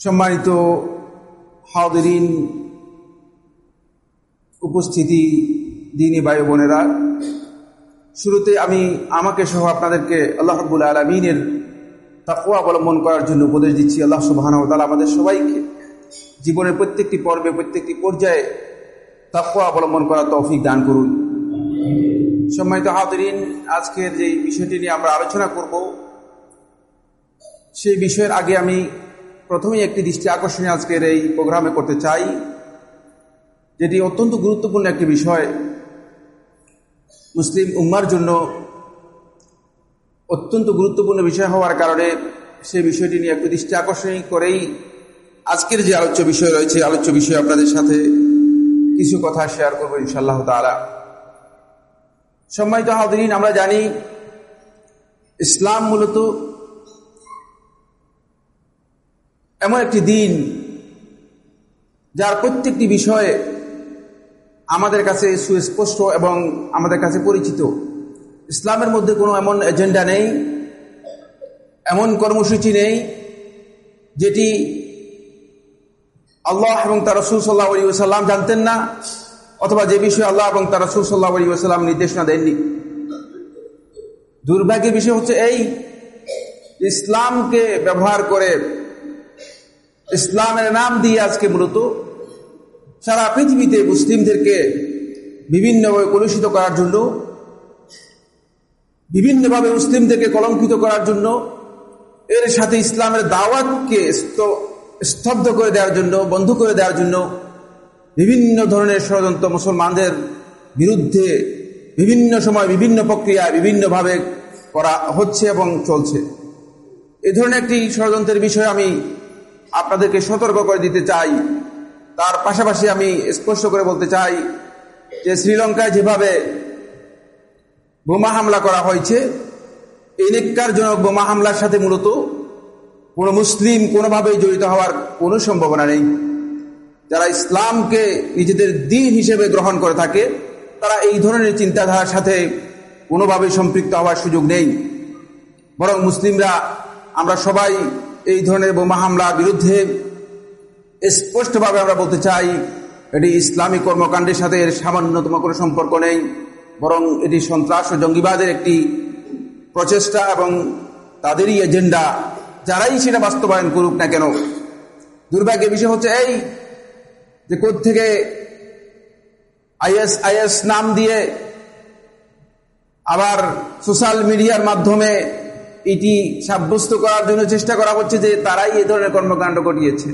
সম্মানিত হাদিন উপস্থিতি দিনী বায়ু বোনেরা, শুরুতে আমি আমাকে সহ আপনাদেরকে আল্লাহ রব্বুল আলমিনের তাকুয়া অবলম্বন করার জন্য উপদেশ দিচ্ছি। আল্লাহ সুবাহানতালা আমাদের সবাইকে জীবনের প্রত্যেকটি পর্বে, প্রত্যেকটি পর্যায়ে তাকুয়া অবলম্বন করার তৌফিক দান করুন। সম্মানিত হাতরিন আজকের যে বিষয়টি নিয়ে আমরা আলোচনা করব, সেই বিষয়ের আগে আমি প্রথমেই একটি দৃষ্টি আকর্ষণীয় আজকের এই প্রোগ্রামে করতে চাই, যেটি অত্যন্ত গুরুত্বপূর্ণ একটি বিষয়। মুসলিম উম্মার জন্য অত্যন্ত গুরুত্বপূর্ণ বিষয় হওয়ার কারণে সেই বিষয়টি নিয়ে একটু দৃষ্টি আকর্ষণী করেই আজকের যে আলোচ্য বিষয় রয়েছে আলোচ্য বিষয় আপনাদের সাথে কিছু কথা শেয়ার করব ইনশাল্লাহ তালা সম্মানিত হাদিন আমরা জানি ইসলাম মূলত এমন একটি দিন যার প্রত্যেকটি বিষয়ে আমাদের কাছে সুস্পষ্ট এবং আমাদের কাছে পরিচিত। ইসলামের মধ্যে কোনো এমন এজেন্ডা নেই, এমন কর্মসূচি নেই, যেটি আল্লাহ এবং তার রসুল সাল্লাহ আলী সাল্লাম জানতেন না, অথবা যে বিষয়ে আল্লাহ এবং তার রসুল সাল্লাহ আলী সাল্লাম নির্দেশনা দেননি। দুর্ভাগ্যের বিষয় হচ্ছে এই ইসলামকে ব্যবহার করে ইসলামের নাম দিয়ে আজকে মূলত সারা পৃথিবীতে মুসলিমদেরকে বিভিন্নভাবে কলুষিত করার জন্য, বিভিন্নভাবে মুসলিমদেরকে কলঙ্কিত করার জন্য, এর সাথে ইসলামের দাওয়াতকে স্তব্ধ করে দেওয়ার জন্য, বন্ধ করে দেওয়ার জন্য বিভিন্ন ধরনের ষড়যন্ত্র মুসলমানদের বিরুদ্ধে বিভিন্ন সময় বিভিন্ন প্রক্রিয়া বিভিন্নভাবে করা হচ্ছে এবং চলছে। এ ধরনের একটি ষড়যন্ত্রের বিষয়ে আমি আপনাদেরকে সতর্ক করে দিতে চাই। তার পাশাপাশি আমি স্পষ্ট করে বলতে চাই যে শ্রীলঙ্কায় যেভাবে বোমা হামলা করা হয়েছে এই নিকারজনক বোমা হামলার সাথে মূলত কোনো মুসলিম কোনোভাবেই জড়িত হওয়ার কোনো সম্ভাবনা নেই। যারা ইসলামকে নিজেদের দিন হিসেবে গ্রহণ করে থাকে, তারা এই ধরনের চিন্তাধারার সাথে কোনোভাবেই সম্পৃক্ত হওয়ার সুযোগ নেই। বরং মুসলিমরা, আমরা সবাই এই ধরনের বোমা হামলার বিরুদ্ধে স্পষ্টভাবে আমরা বলতে চাই, এটি ইসলামী কর্মকাণ্ডের সাথে এর সামান্যতম কোনো সম্পর্ক নেই, বরং এটি সন্ত্রাস ও জঙ্গিবাদের একটি প্রচেষ্টা এবং তাদেরই এজেন্ডা, যারাই সেটা বাস্তবায়ন করুক না কেন। দুর্ভাগ্যের বিষয় হচ্ছে এই যে থেকে আইএস আইএস নাম দিয়ে আবার সোশ্যাল মিডিয়ার মাধ্যমে এটি সাব্যস্ত করার জন্য চেষ্টা করা হচ্ছে যে তারাই এ ধরনের কর্মকাণ্ড ঘটিয়েছে।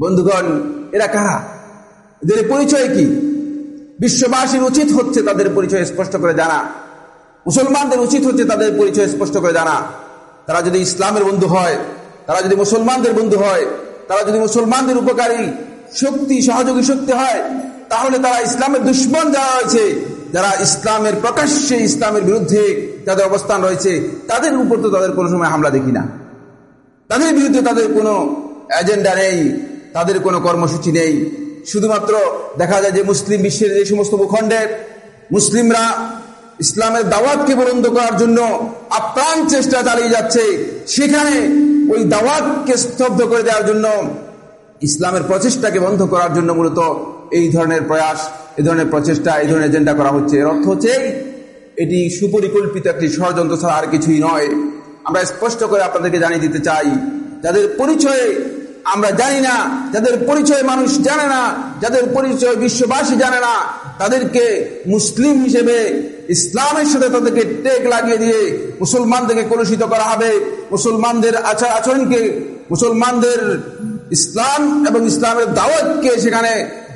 বন্ধুগণ, এরা কারা? এদের পরিচয় কি? বিশ্ববাসীর উচিত হচ্ছে তাদের পরিচয় স্পষ্ট করে জানা। মুসলমানদের উচিত হচ্ছে তাদের পরিচয় স্পষ্ট করে জানা। তারা যদি ইসলামের বন্ধু হয়, তারা যদি মুসলমানদের বন্ধু হয়, তারা যদি মুসলমানদের উপকারী শক্তি, সহযোগী শক্তি হয়, তাহলে তারা ইসলামের দুশ্মন যারা রয়েছে যারা ইসলামের প্রকাশ্যে ইসলামের বিরুদ্ধে যাদের অবস্থান রয়েছে, তাদের উপর তো তাদের কোনো সময় হামলা দেখি না। তাদের বিরুদ্ধে তাদের কোনো এজেন্ডা নেই, তাদের কোনো কর্মসূচি নেই। শুধুমাত্র দেখা যায় যে মুসলিম বিশ্বের যে সমস্ত ভূখণ্ডের মুসলিমরা ইসলামের দাওয়াতকে বরন্দ করার জন্য আপ্রাণ চেষ্টা চালিয়ে যাচ্ছে, সেখানে ওই দাওয়াতকে স্তব্ধ করে দেওয়ার জন্য, ইসলামের প্রচেষ্টাকে বন্ধ করার জন্য মূলত এই ধরনের প্রয়াস, এই ধরনের প্রচেষ্টা, এই ধরনের এজেন্ডা করা হচ্ছে। এর অর্থ হচ্ছে, এটি সুপরিকল্পিত একটি ষড়যন্ত্র ছাড়া আর কিছুই নয়। আমরা স্পষ্ট করে আপনাদেরকে জানিয়ে দিতে চাই, যাদের পরিচয়ে আমরা জানি না, যাদের পরিচয় মানুষ জানে না, যাদের পরিচয় বিশ্ববাসী জানে না, তাদেরকে মুসলিম হিসেবে ইসলামের সাথে তাদেরকে টেক লাগিয়ে দিয়ে মুসলমানদেরকে কলুষিত করা হবে। মুসলমানদের আচার আচরণকে, মুসলমানদের ইসলাম এবং ইসলামের দাওয়াতকে সেখানে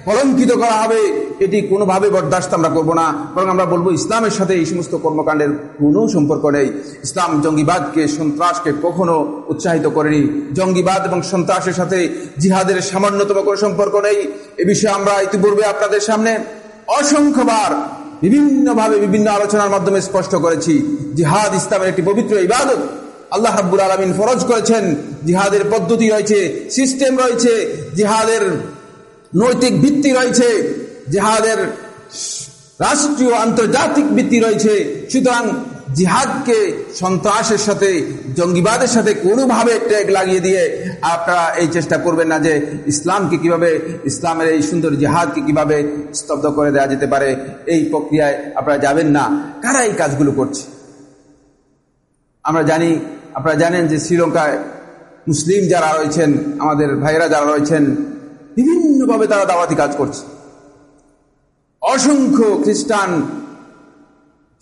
কলঙ্কিত করা হবে, এটি কোনোভাবে বরদাস্ত আমরা করব না। বরং আমরা বলব, ইসলামের সাথে এই সমস্ত কর্মকাণ্ডের কোনো সম্পর্ক নেই। ইসলাম জঙ্গিবাদকে, সন্ত্রাসকে কখনো উৎসাহিত করেনি। জঙ্গিবাদ এবং সন্ত্রাসের সাথে জিহাদের সামান্যতম কোনো সম্পর্ক নেই। এ বিষয়ে আমরা ইতিপূর্বে আপনাদের সামনে অসংখ্যবার বিভিন্নভাবে বিভিন্ন আলোচনার মাধ্যমে স্পষ্ট করেছি। জিহাদ ইসলামের একটি পবিত্র ইবাদত। আল্লাহ হাব্বুল আলমিন ফরজ করেছেন, জিহাদের পদ্ধতি রয়েছে, সিস্টেম রয়েছে। জিহাদের নৈতিক ভিত্তি রয়েছে, জেহাদের রাষ্ট্রীয় আন্তর্জাতিক ভিত্তি রয়েছে। সুতরাং জিহাদকে সন্ত্রাসের সাথে, জঙ্গিবাদের সাথে কোনোভাবে ট্যাগ লাগিয়ে দিয়ে আপনারা এই চেষ্টা করবেন না যে ইসলামকে কীভাবে, ইসলামের এই সুন্দর জিহাদকে কীভাবে স্তব্ধ করে দেওয়া যেতে পারে, এই প্রক্রিয়ায় আপনারা যাবেন না। কারা এই কাজগুলো করছে? আমরা জানি, আপনারা জানেন যে শ্রীলঙ্কায় মুসলিম যারা রয়েছেন, আমাদের ভাইরা যারা রয়েছেন বিভিন্নভাবে তারা দাওয়াতি কাজ করছে। অসংখ্য খ্রিস্টান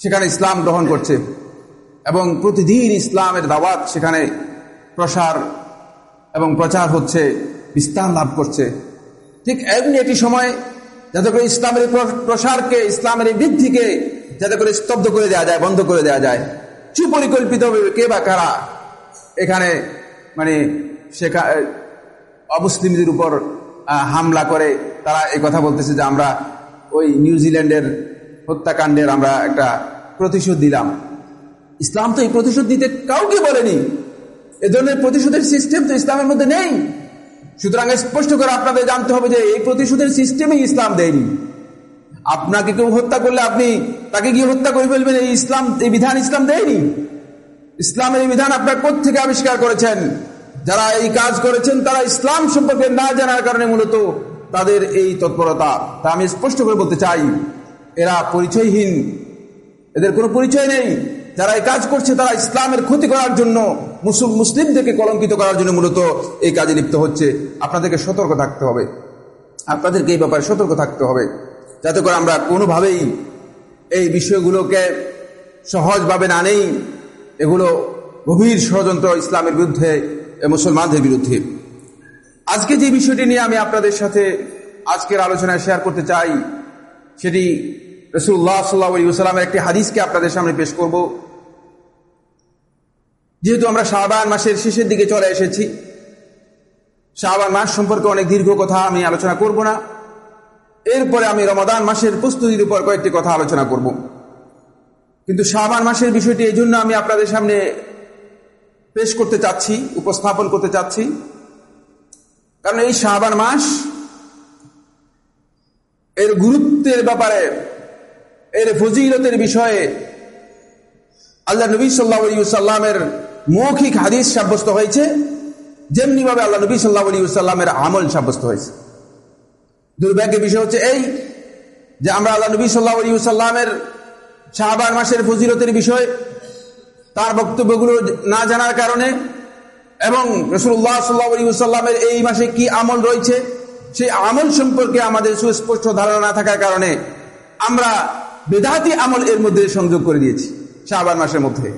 সেখানে ইসলাম গ্রহণ করছে এবং প্রতিদিন ইসলামের দাওয়াত সেখানে প্রসার এবং প্রচার হচ্ছে, বিস্তার লাভ করছে। ঠিক এমনি একটি সময় যাতে করে ইসলামের প্রসারকে, ইসলামের বৃদ্ধিকে যাতে করে স্তব্ধ করে দেওয়া যায়, বন্ধ করে দেওয়া যায়। সুপরিকল্পিতভাবে কে বা কারা এখানে মানে শেখা অমুসলিমদের উপর হামলা করে, তারা এই কথা বলতেছে যে আমরা ওই নিউজিল্যান্ডের হত্যাকাণ্ডের আমরা একটা প্রতিশোধ দিলাম। ইসলাম তো এই প্রতিশোধ দিতে কাউকে বলেনি। এ ধরনের প্রতিশোধের সিস্টেম তো ইসলামের মধ্যে নেই। সুতরাং স্পষ্ট করে আপনাদের জানতে হবে যে এই প্রতিশোধের সিস্টেমই ইসলাম দেয়নি। আপনাকে কেউ হত্যা করলে আপনি তাকে গিয়ে হত্যা করে ফেলবেন, এই ইসলাম, এই বিধান ইসলাম দেয়নি। ইসলামের এই বিধান আপনার থেকে আবিষ্কার করেছেন? যারা এই কাজ করেছেন, তারা ইসলাম সম্পর্কে না জানার কারণে মূলত তাদের এই তৎপরতা। তা আমি স্পষ্ট করে বলতে চাই, এরা পরিচয়হীন। এদের কোনো পরিচয় নেই। যারা এই কাজ করছে, তারা ইসলামের ক্ষতি করার জন্য, মুসলিম, মুসলিমদেরকে কলঙ্কিত করার জন্য মূলত এই কাজে লিপ্ত হচ্ছে। আপনাদেরকে সতর্ক থাকতে হবে। আপনাদেরকে এই ব্যাপারে সতর্ক থাকতে হবে। যাতে করে আমরা কোনোভাবেই এই বিষয়গুলোকে সহজভাবে না নেই। এগুলো গভীর ষড়যন্ত্র ইসলামের বিরুদ্ধে মুসলমানদের বিরুদ্ধে। আজকে যে বিষয়টি নিয়ে আমি আপনাদের সাথে আজকের আলোচনায় শেয়ার করতে চাই, সেটি রসুল্লাহ সাল্লা সাল্লামের একটি হাদিসকে আপনাদের সামনে পেশ করব। যেহেতু আমরা শাহবান মাসের শেষের দিকে চলে এসেছি শাহবান মাস সম্পর্কে অনেক দীর্ঘ কথা আমি আলোচনা করব না। এরপরে আমি রমাদান মাসের প্রস্তুতির উপর কয়েকটি কথা আলোচনা করব। কিন্তু শাহবান মাসের বিষয়টি এই জন্য আমি আপনাদের সামনে পেশ করতে চাচ্ছি, উপস্থাপন করতে চাচ্ছি। কারণ এই শাহবান মাস এর গুরুত্বের ব্যাপারে, এর ফজিলতের বিষয়ে আল্লাহ নবী সাল্লাহ সাল্লামের মৌখিক হাদিস সাব্যস্ত হয়েছে। যেমনিভাবে আল্লাহ নবী সাল্লাহ সাল্লামের আমল সাব্যস্ত হয়েছে। দুর্ভাগ্যের বিষয় হচ্ছে এই যে আমরা আল্লাহ নবী সাল্লাহ সাল্লামের শাহবান মাসের ফজিলতের বিষয় তার বক্তব্যগুলো না জানার কারণে এবং রসুল্লাহ সাল্লাহ সাল্লামের এই মাসে কি আমল রয়েছে, সেই আমল সম্পর্কে আমাদের সুস্পষ্ট ধারণা না থাকার কারণে আমরা বেদাতি আমল এর মধ্যে সংযোগ করে দিয়েছি শাহবান মাসের মধ্যে।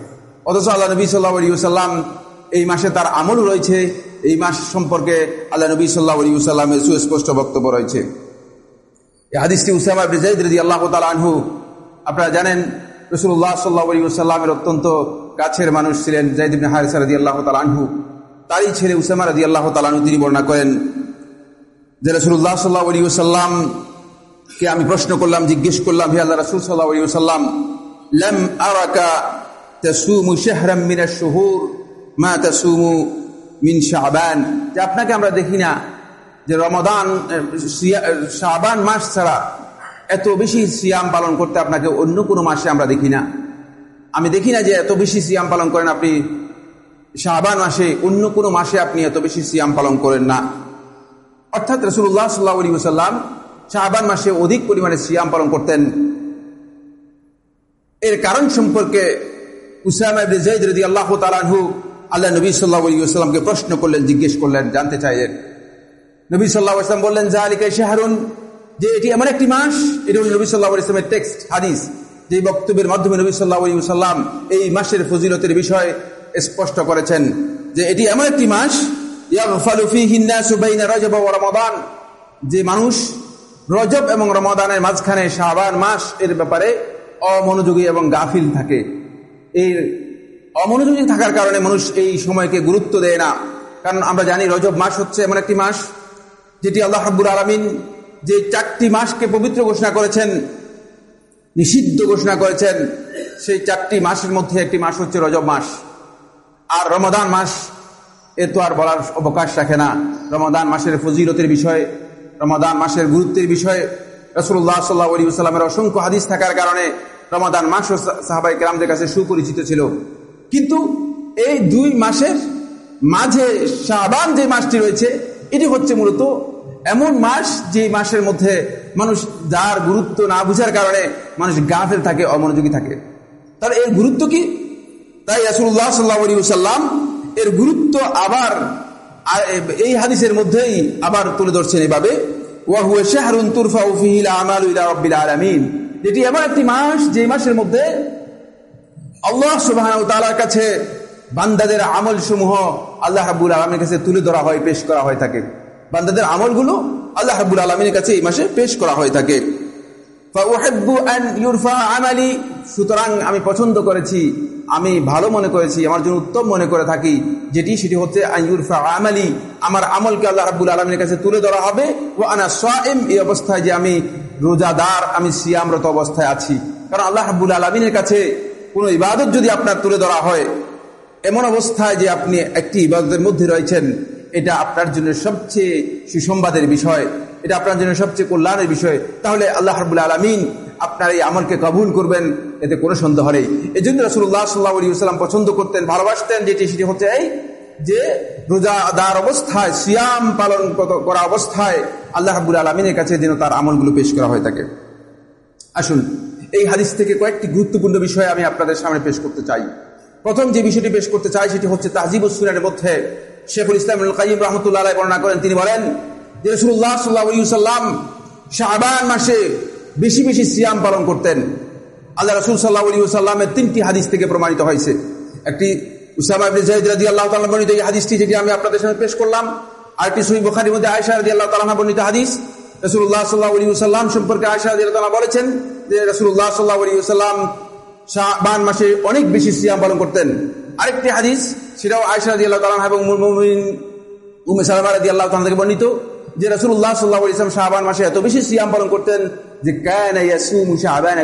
অথচ আল্লাহ নবী সাল্লাহ এই মাসে তার আমল রয়েছে, এই মাস সম্পর্কে আল্লাহ নবী সাল্লাহ সুস্পষ্ট বক্তব্য রয়েছে। হাদিসটি উসামা রদি আল্লাহ আনহু, আপনারা জানেন রসুল্লাহ সাল্লাহ সাল্লামের অত্যন্ত কাছের মানুষ ছিলেন জাইদিন হারিসা রদি আল্লাহ আনহু। তারই ছেলে উসামা রদি আল্লাহ তালানহু তিনি বর্ণনা করেন যে রসুল্লাহ সাল্লাহ আলী সাল্লামকে আমি প্রশ্ন করলাম, জিজ্ঞেস করলাম, হে আল্লাহ রসুল সাল্লাহ আলী সাল্লাম লম আরাকা তাসুমু শাহরাম মিন আশ-শুহুর? মা তাসুমু মিন শাবান? যে আপনাকে আমরা দেখি না যে রমাদান শাবান মাস ছাড়া এত বেশি সিয়াম পালন করতে আপনাকে অন্য কোনো মাসে আমরা দেখি না। আমি দেখি না যে এত বেশি সিয়াম পালন করেন আপনি শাহবান মাসে, অন্য কোনো মাসে আপনি এত বেশি সিয়াম পালন করেন না। অর্থাৎ রসুল্লাহ সাল্লাহ সাল্লাম শাহবান মাসে অধিক পরিমাণে সিয়াম পালন করতেন। এর কারণ সম্পর্কে আল্লাহ আল্লাহ নবী সাল্লাহামকে প্রশ্ন করলেন, জিজ্ঞেস করলেন, জানতে চাইলেন। নবী সাল্লাহ বললেন জাহালিকা শাহরুন যে এটি এমন একটি মাস, এটি হল নবী সাল্লাহ ইসলামের টেক্সট হাদিস, যে বক্তব্যের মাধ্যমে নবী সাল্লাহ সাল্লাম এই মাসের ফজিলতের বিষয় স্পষ্ট করেছেন যে এটি এমন একটি মাস রমাদান। যে মানুষ রজব এবং রমাদানের মাঝখানে শাহবান মাস এর ব্যাপারে অমনোযোগী এবং গাফিল থাকে। এই অমনোযোগী থাকার কারণে মানুষ এই সময়কে গুরুত্ব দেয় না। কারণ আমরা জানি রজব মাস হচ্ছে এমন একটি মাস, যেটি আল্লাহ হাব্বুর আলমিন যে চারটি মাসকে পবিত্র ঘোষণা করেছেন, নিষিদ্ধ ঘোষণা করেছেন, সেই চারটি মাসের মধ্যে একটি মাস হচ্ছে রজব মাস। আর রমদান মাস, এ তো আর বলার অবকাশ রাখে না। রমাদান মাসের ফজিলতের বিষয়ে, রমাদান মাসের গুরুত্বের বিষয়ে। রসুল্লাহ সাল্লাহ আলী সাল্লামের অসংখ্য হাদিস থাকার কারণে রমাদান মাস সাহাবাই গ্রামদের কাছে সুপরিচিত ছিল। কিন্তু এই দুই মাসের মাঝে শাহবান যে মাসটি রয়েছে, এটি হচ্ছে মূলত এমন মাস যে মাসের মধ্যে মানুষ যার গুরুত্ব না বুঝার কারণে মানুষ গাফেল থাকে, অমনোযোগী থাকে। তার এর গুরুত্ব কি? তাই রাসুল্লাহ সাল্লাহ আলী সাল্লাম এর গুরুত্ব আবার এই হাদিসের মধ্যেই আবার তুলে ধরছেন এভাবে যেটি এমন একটি মাস যে মাসের মধ্যে আল্লাহ সুবাহ কাছে বান্দাদের আমল সমূহ আল্লাহ হাবুল আলমের কাছে তুলে ধরা হয়, পেশ করা হয়ে থাকে। বান্দাদের আমলগুলো আল্লাহ হাবুল আলমীর কাছে এই মাসে পেশ করা হয়ে থাকে। সুতরাং আমি পছন্দ করেছি, আমি ভালো মনে করেছি, আমার জন্য উত্তম মনে করে থাকি, যেটি সেটি হচ্ছে আমালি, আমার আমলকে আল্লাহ রাবুল আলমীর কাছে তুলে ধরা হবে ও আনা সোয়েম এই অবস্থায় যে আমি রোজাদার, আমি সিয়ামরত অবস্থায় আছি। কারণ আল্লাহ রাবুল আলমিনের কাছে কোনো ইবাদত যদি আপনার তুলে ধরা হয়, এমন অবস্থায় যে আপনি একটি ইবাদতের মধ্যে রয়েছেন এটা আপনার জন্য সবচেয়ে সুসংবাদের বিষয়, এটা আপনার জন্য সবচেয়ে কল্যাণের বিষয়, তাহলে আল্লাহ হাবুল আলমিন আপনার এই আমলকে কবুল করবেন, এতে কোনো সন্দেহ নেই। এই জন্য রসুল্লাহ সাল্লাহ সাল্লাম পছন্দ করতেন, ভালোবাসতেন, যেটি সেটি হচ্ছে এই যে রোজাদার অবস্থায়, সিয়াম পালন করা অবস্থায় আল্লাহ হাবুল আলমিনের কাছে যেন তার আমলগুলো পেশ করা হয়ে থাকে। আসুন, এই হাদিস থেকে কয়েকটি গুরুত্বপূর্ণ বিষয় আমি আপনাদের সামনে পেশ করতে চাই। প্রথম যে বিষয়টি পেশ করতে চাই, সেটি হচ্ছে সুরের মধ্যে শেখুল ইসলাম কাইম রহমতুল্লাহ বর্ণনা করেন। তিনি বলেন, যে রসুল্লাহ সাল্লাহ শাহবান মাসে বেশি বেশি সিয়াম পালন করতেন। আল্লাহ রসুল সাল্লাহ আলী সাল্লামের তিনটি হাদিস থেকে প্রমাণিত হয়েছে। একটি আল্লাহ হাদিসটি আমি আপনাদের পেশ করলাম। মধ্যে আল্লাহ হাদিস। সম্পর্কে বলেছেন যে মাসে অনেক বেশি সিয়াম পালন করতেন। আরেকটি হাদিস, সেটাও আয়সা রাজি আল্লাহ এবং উমে আল্লাহ বর্ণিত, যে রসুল্লাহ সাল্লাহ ইসলাম শাহবান মাসে এত বেশি সিয়াম পালন করতেন যে শাহবান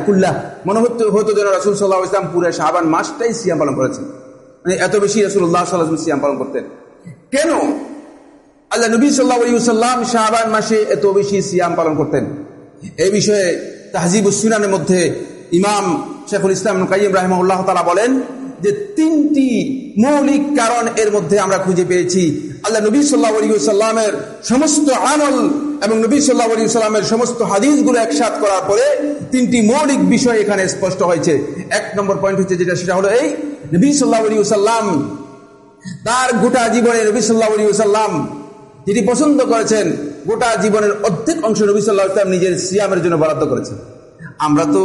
মনে হতো হতো যেন রসুল সাল্লাহ ইসলাম পুরো শাহবান মাসটাই সিয়াম পালন করেছেন। মানে এত বেশি রসুল্লাহ সাল্লাহ সিয়াম পালন করতেন। কেন? আল্লাহ নবী সাল্লাহ শাহবান মাসে এত বেশি সিয়াম পালন করতেন। এই বিষয়ে তাহজিবুসুনানের মধ্যে ইমাম শেখুল ইসলাম কাইম রাহমুল্লাহ তালা বলেন যে তিনটি মৌলিক কারণ এর মধ্যে আমরা খুঁজে পেয়েছি। আল্লাহ নবী সাল্লাহ সাল্লামের সমস্ত আমল এবং নবী সাল্লাহ সাল্লামের সমস্ত হাদিসগুলো একসাথ করার পরে তিনটি মৌলিক বিষয় এখানে স্পষ্ট হয়েছে। এক নম্বর পয়েন্ট হচ্ছে যেটা, সেটা হলো এই, নবী সাল্লাহ সাল্লাম তার গোটা জীবনে নবী সাল্লাহ সাল্লাম যেটি পছন্দ করেছেন, গোটা জীবনের অর্ধেক অংশ নবী সাল্লাহ ইসলাম নিজের সিয়ামের জন্য বরাদ্দ করেছেন। আমরা তো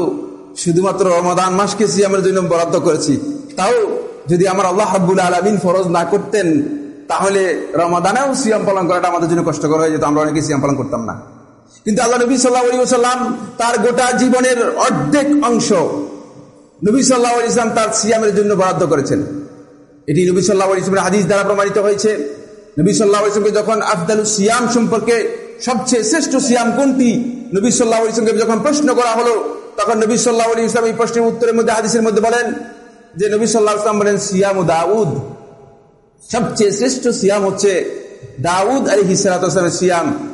শুধুমাত্র রমাদান মাসকে সিয়ামের জন্য বরাদ্দ করেছি। তাও যদি আমার আল্লাহ হাবুল আলমিন ফরজ না করতেন, তাহলে রমাদানেও সিয়াম পালন করাটা আমাদের জন্য কষ্টকর হয়ে যেত, আমরা অনেকে সিয়াম পালন করতাম না। কিন্তু আল্লাহ নবী সাল্লাহ সাল্লাম তার গোটা জীবনের অর্ধেক অংশ নবী সাল্লাহ ইসলাম তার সিয়ামের জন্য বরাদ্দ করেছেন। এটি নবী সাল্লাহ ইসলামের হাদিস দ্বারা প্রমাণিত হয়েছে। নবী সাল্লাহ ইসলামকে যখন আফদালু সিয়াম সম্পর্কে সবচেয়ে শ্রেষ্ঠ সিয়াম কোনটি? নবী সাল্লাহ ইসলামকে যখন প্রশ্ন করা হলো, তখন নবী সাল্লাহ ইসলাম এই প্রশ্নের উত্তরের মধ্যে, হাদিসের মধ্যে বলেন যে নবী সাল্লাহ বলেন, সিয়াম ও দাউদ। সবচেয়ে শ্রেষ্ঠ সিয়াম হচ্ছে দাউদ আলী হিসালামের সিয়াম।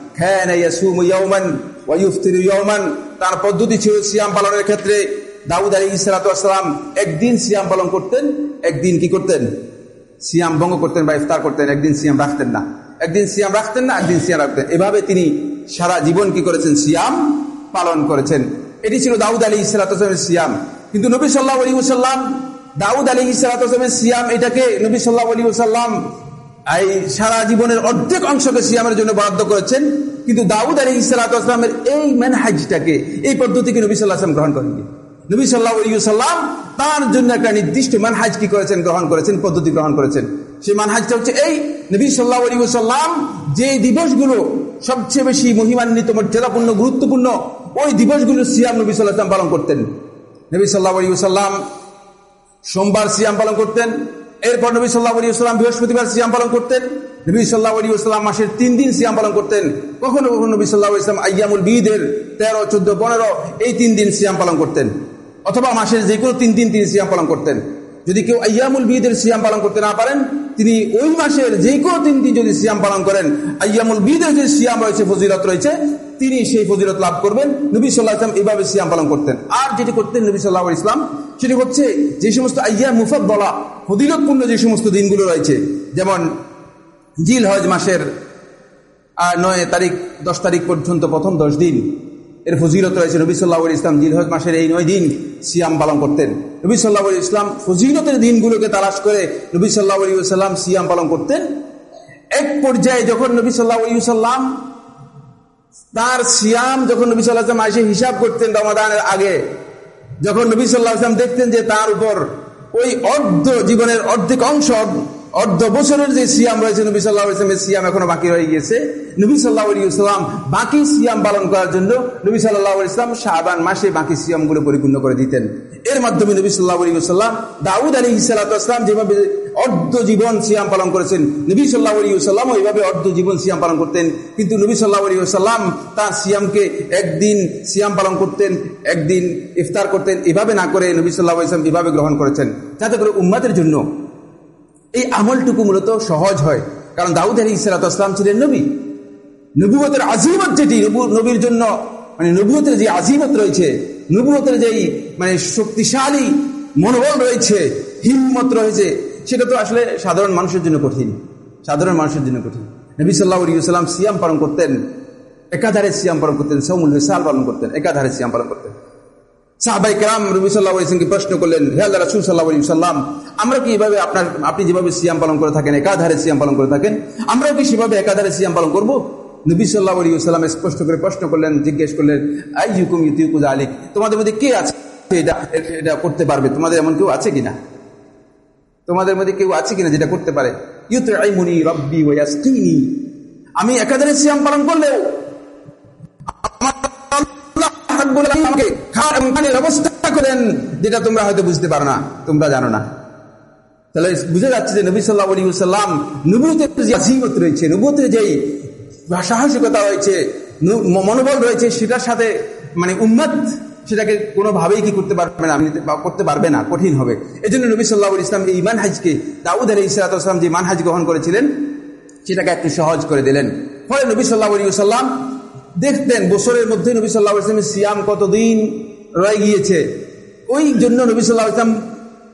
তার পদ্ধতি ছিল সিয়াম পালনের ক্ষেত্রে। দাউদ আলী ইসালাতাম একদিন সিয়াম পালন করতেন, একদিন কি করতেন? সিয়াম ভঙ্গ করতেন বা ইফতার করতেন, একদিন সিয়াম রাখতেন না। একদিন সিয়াম রাখতেন না, একদিন সিয়াম রাখতেন। এভাবে তিনি সারা জীবন কি করেছেন? সিয়াম পালন করেছেন। এটি ছিল দাউদ আলী ইসালাতামের সিয়াম। কিন্তু নবী সাল্লাহ আলী সাল্লাম দাউদ আলী ইসালামের সিয়াম এটাকে নবী সাল্লাহ আলী সাল্লাম এই সারা জীবনের অর্ধেক অংশকে সিয়ামের জন্য বরাদ্দ করেছেন। কিন্তু দাউদ আলী ইসালামের এই ম্যানহাজটাকে এই পদ্ধতিকে নবী সাল্লাহ আসলাম গ্রহণ করেননি। নবী সাল্লাহ আলী সাল্লাম তার জন্য একটা নির্দিষ্ট মানহাজ কি করেছেন, গ্রহণ করেছেন, পদ্ধতি গ্রহণ করেছেন। সেই মানহাজটা হচ্ছে এই নবী সাল্লাহ আলী সাল্লাম যে দিবসগুলো সবচেয়ে বেশি মহিমান্বিত, মর্যাদাপূর্ণ, গুরুত্বপূর্ণ, ওই দিবসগুলো সিয়াম নবী সাল্লাহ পালন করতেন। নবী সাল্লাহ আলী সাল্লাম সোমবার সিয়াম পালন করতেন। এরপর নবী সাল্লাহ আলী ইসলাম বৃহস্পতিবার সিয়াম পালন করতেন। নবী সাল্লাহ আলী ইসলাম মাসের তিন দিন সিয়াম পালন করতেন। কখনো কখনো নবী সাল্লাহ ইসলাম আয়ামুল বিদের তেরো, চোদ্দ, পনেরো এই তিন দিন সিয়াম পালন করতেন। অথবা মাসের যে কোনো তিন দিন তিনি সিয়াম পালন করতেন। যদি কেউ আয়ামুল বিদের সিয়াম পালন করতে না পারেন, তিনি ওই মাসের যে কোনো দিনটি যদি সিয়াম পালন করেন আয়ামুল বিদের যে সিয়াম রয়েছে, ফজিলত রয়েছে, তিনি সেই ফজিলত লাভ করবেন। নবী সাল্লাহ ইসলাম এইভাবে সিয়াম পালন করতেন। আর যেটি করতেন নবী সাল্লাহ ইসলাম সেটি হচ্ছে যে সমস্ত আয়াম বলা ফজিলতপূর্ণ যে সমস্ত দিনগুলো রয়েছে, যেমন জিল হজ মাসের নয় তারিখ, দশ তারিখ পর্যন্ত প্রথম দশ দিন এর ফজিলত রয়েছে নবী সাল্লাহ ইসলাম জিলহজ মাসের এই নয় দিন সিয়াম পালন করতেন। নবী সাল্লাহ ইসলাম ফজিলতের দিনগুলোকে তালাশ করে নবী সাল্লাহ সাল্লাম সিয়াম পালন করতেন। এক পর্যায়ে যখন নবী সাল্লাহ সাল্লাম তার সিয়াম যখন নবী সাল্লাহ আসলাম হিসাব করতেন রমাদানের আগে, যখন নবী সাল্লাহ আসলাম দেখতেন যে তার উপর ওই অর্ধ, জীবনের অর্ধেক অংশ অর্ধ বছরের যে সিয়াম রয়েছে, নবী সাল্লাহ ইসলামের সিয়াম এখনও বাকি রয়ে গিয়েছে। নবী সাল্লাহ ইসলাম বাকি সিয়াম পালন করার জন্য নবী সাল্লাহ ইসলাম শাহবান মাসে বাকি সিয়ামগুলো পরিপূর্ণ করে দিতেন। এর মাধ্যমে নবী সাল্লাহ সাল্লাম দাউদ আলী ইসালাতাম যেভাবে অর্ধ জীবন সিয়াম পালন করেছেন, নবী সাল্লাহ সাল্লাম ওইভাবে অর্ধ জীবন সিয়াম পালন করতেন। কিন্তু নবী সাল্লাহ সাল্লাম তার সিয়ামকে একদিন সিয়াম পালন করতেন, একদিন ইফতার করতেন। এভাবে না করে নবী সাল্লাহ ইসলাম এভাবে গ্রহণ করেছেন। যাতে করে উম্মাদের জন্য এই আমলটুকু মূলত সহজ হয়। কারণ দাউদ আলী ইসালাতাম ছিলেন নবী। নবুয়তের আজিমত যেটি নবীর জন্য মানে নবুয়তের যে আজিমত রয়েছে নবুয়তের যেই মানে শক্তিশালী মনোবল রয়েছে, হিম্মত রয়েছে, সেটা তো আসলে সাধারণ মানুষের জন্য কঠিন। সাধারণ মানুষের জন্য কঠিন। নবী সাল্লাহ সাল্লাম সিয়াম পালন করতেন। একাধারে সিয়াম পালন করতেন, সৌমুল পালন করতেন, একাধারে সিয়াম পালন করতেন। সাহাবাই কালাম রবি সাল্লাহ ইসলামকে প্রশ্ন করলেন, হে আল্লাহ রাসুল সাল্লাহ সাল্লাম আমরা কি এভাবে আপনার, আপনি যেভাবে সিয়াম পালন করে থাকেন, একাধারে সিয়াম পালন করে থাকেন? আমরাও কি সেভাবে একাধারে সিয়াম পালন করব? নবী সাল্লাহ আলী স্পষ্ট করে প্রশ্ন করলেন, জিজ্ঞেস করলেন আই হুকুম ইউকুজ আলিক তোমাদের মধ্যে কে আছে এটা এটা করতে পারবে? তোমাদের এমন কেউ আছে কিনা? তোমাদের মধ্যে কেউ আছে কিনা যেটা করতে পারে? ইউত আইমুনি রব্বি ওয়াসকিনি আমি একাধারে সিয়াম পালন করলেও যেটা তোমরা হয়তো বুঝতে পারো না, তোমরা জানো না। তাহলে বুঝে যাচ্ছে যে নবী রয়েছে নবুতের যেই সাহসিকতা রয়েছে মনোবল রয়েছে, সেটার সাথে মানে উন্মাদ সেটাকে কোনোভাবেই কি করতে পারবে না করতে পারবে না, কঠিন হবে। এই জন্য নবী সাল্লাহ ইসলাম এই মানহাজকে, দাউদ আলী ইসলাতাম যে মানহাজ গ্রহণ করেছিলেন, সেটাকে একটু সহজ করে দিলেন। ফলে নবী সাল্লাহ সাল্লাম দেখতেন, বছরের মধ্যে নবী সাল্লাহ ইসলামের সিয়াম কতদিন রয়ে গিয়েছে। ওই জন্য নবী সাল্লাহ ইসলাম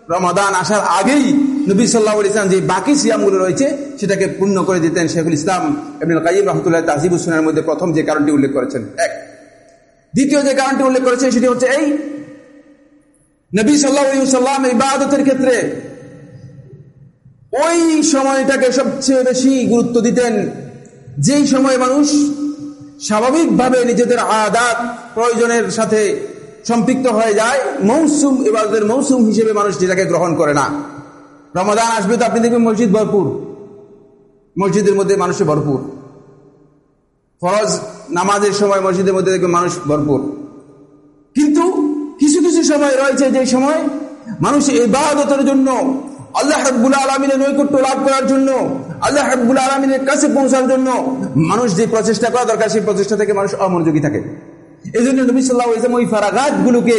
রমাদান আসার আগেই নবী সাল্লাহ ইসলাম যে বাকি সিয়ামগুলো রয়েছে, সেটাকে পূর্ণ করে দিতেন শেখুল ইসলাম এবং কাজিম রহমতুল্লাহ তাজিব হুসেনের মধ্যে প্রথম যে কারণটি উল্লেখ করেছেন। এক। দ্বিতীয় যে কারণটি উল্লেখ করেছেন সেটি হচ্ছে এই, নবী সাল্লাহ সাল্লাম ইবাদতের ক্ষেত্রে ওই সময়টাকে সবচেয়ে বেশি গুরুত্ব দিতেন। যেই সময় মানুষ স্বাভাবিকভাবে নিজেদের আদাত প্রয়োজনের সাথে সম্পৃক্ত হয়ে যায়। মৌসুম এবারদের মৌসুম হিসেবে মানুষ যেটাকে গ্রহণ করে না। রমাদান আসবে তো আপনি দেখবেন মসজিদ ভরপুর। মসজিদের মধ্যে মানুষে ভরপুর। ফরজ নামাজের সময় মসজিদের মধ্যে দেখবেন মানুষ ভরপুর। কিন্তু কিছু কিছু সময় রয়েছে যে সময় মানুষ ইবাদতের জন্য আল্লাহ হাবুল আলমিনের নৈকট্য লাভ করার জন্য, আল্লাহ হাবুল আলমিনের কাছে পৌঁছার জন্য মানুষ যে প্রচেষ্টা করা দরকার, সেই প্রচেষ্টা থেকে মানুষ অমনোযোগী থাকে। এই জন্য নবী সাল্লাহ ইসলাম ওই ফারাগাত গুলোকে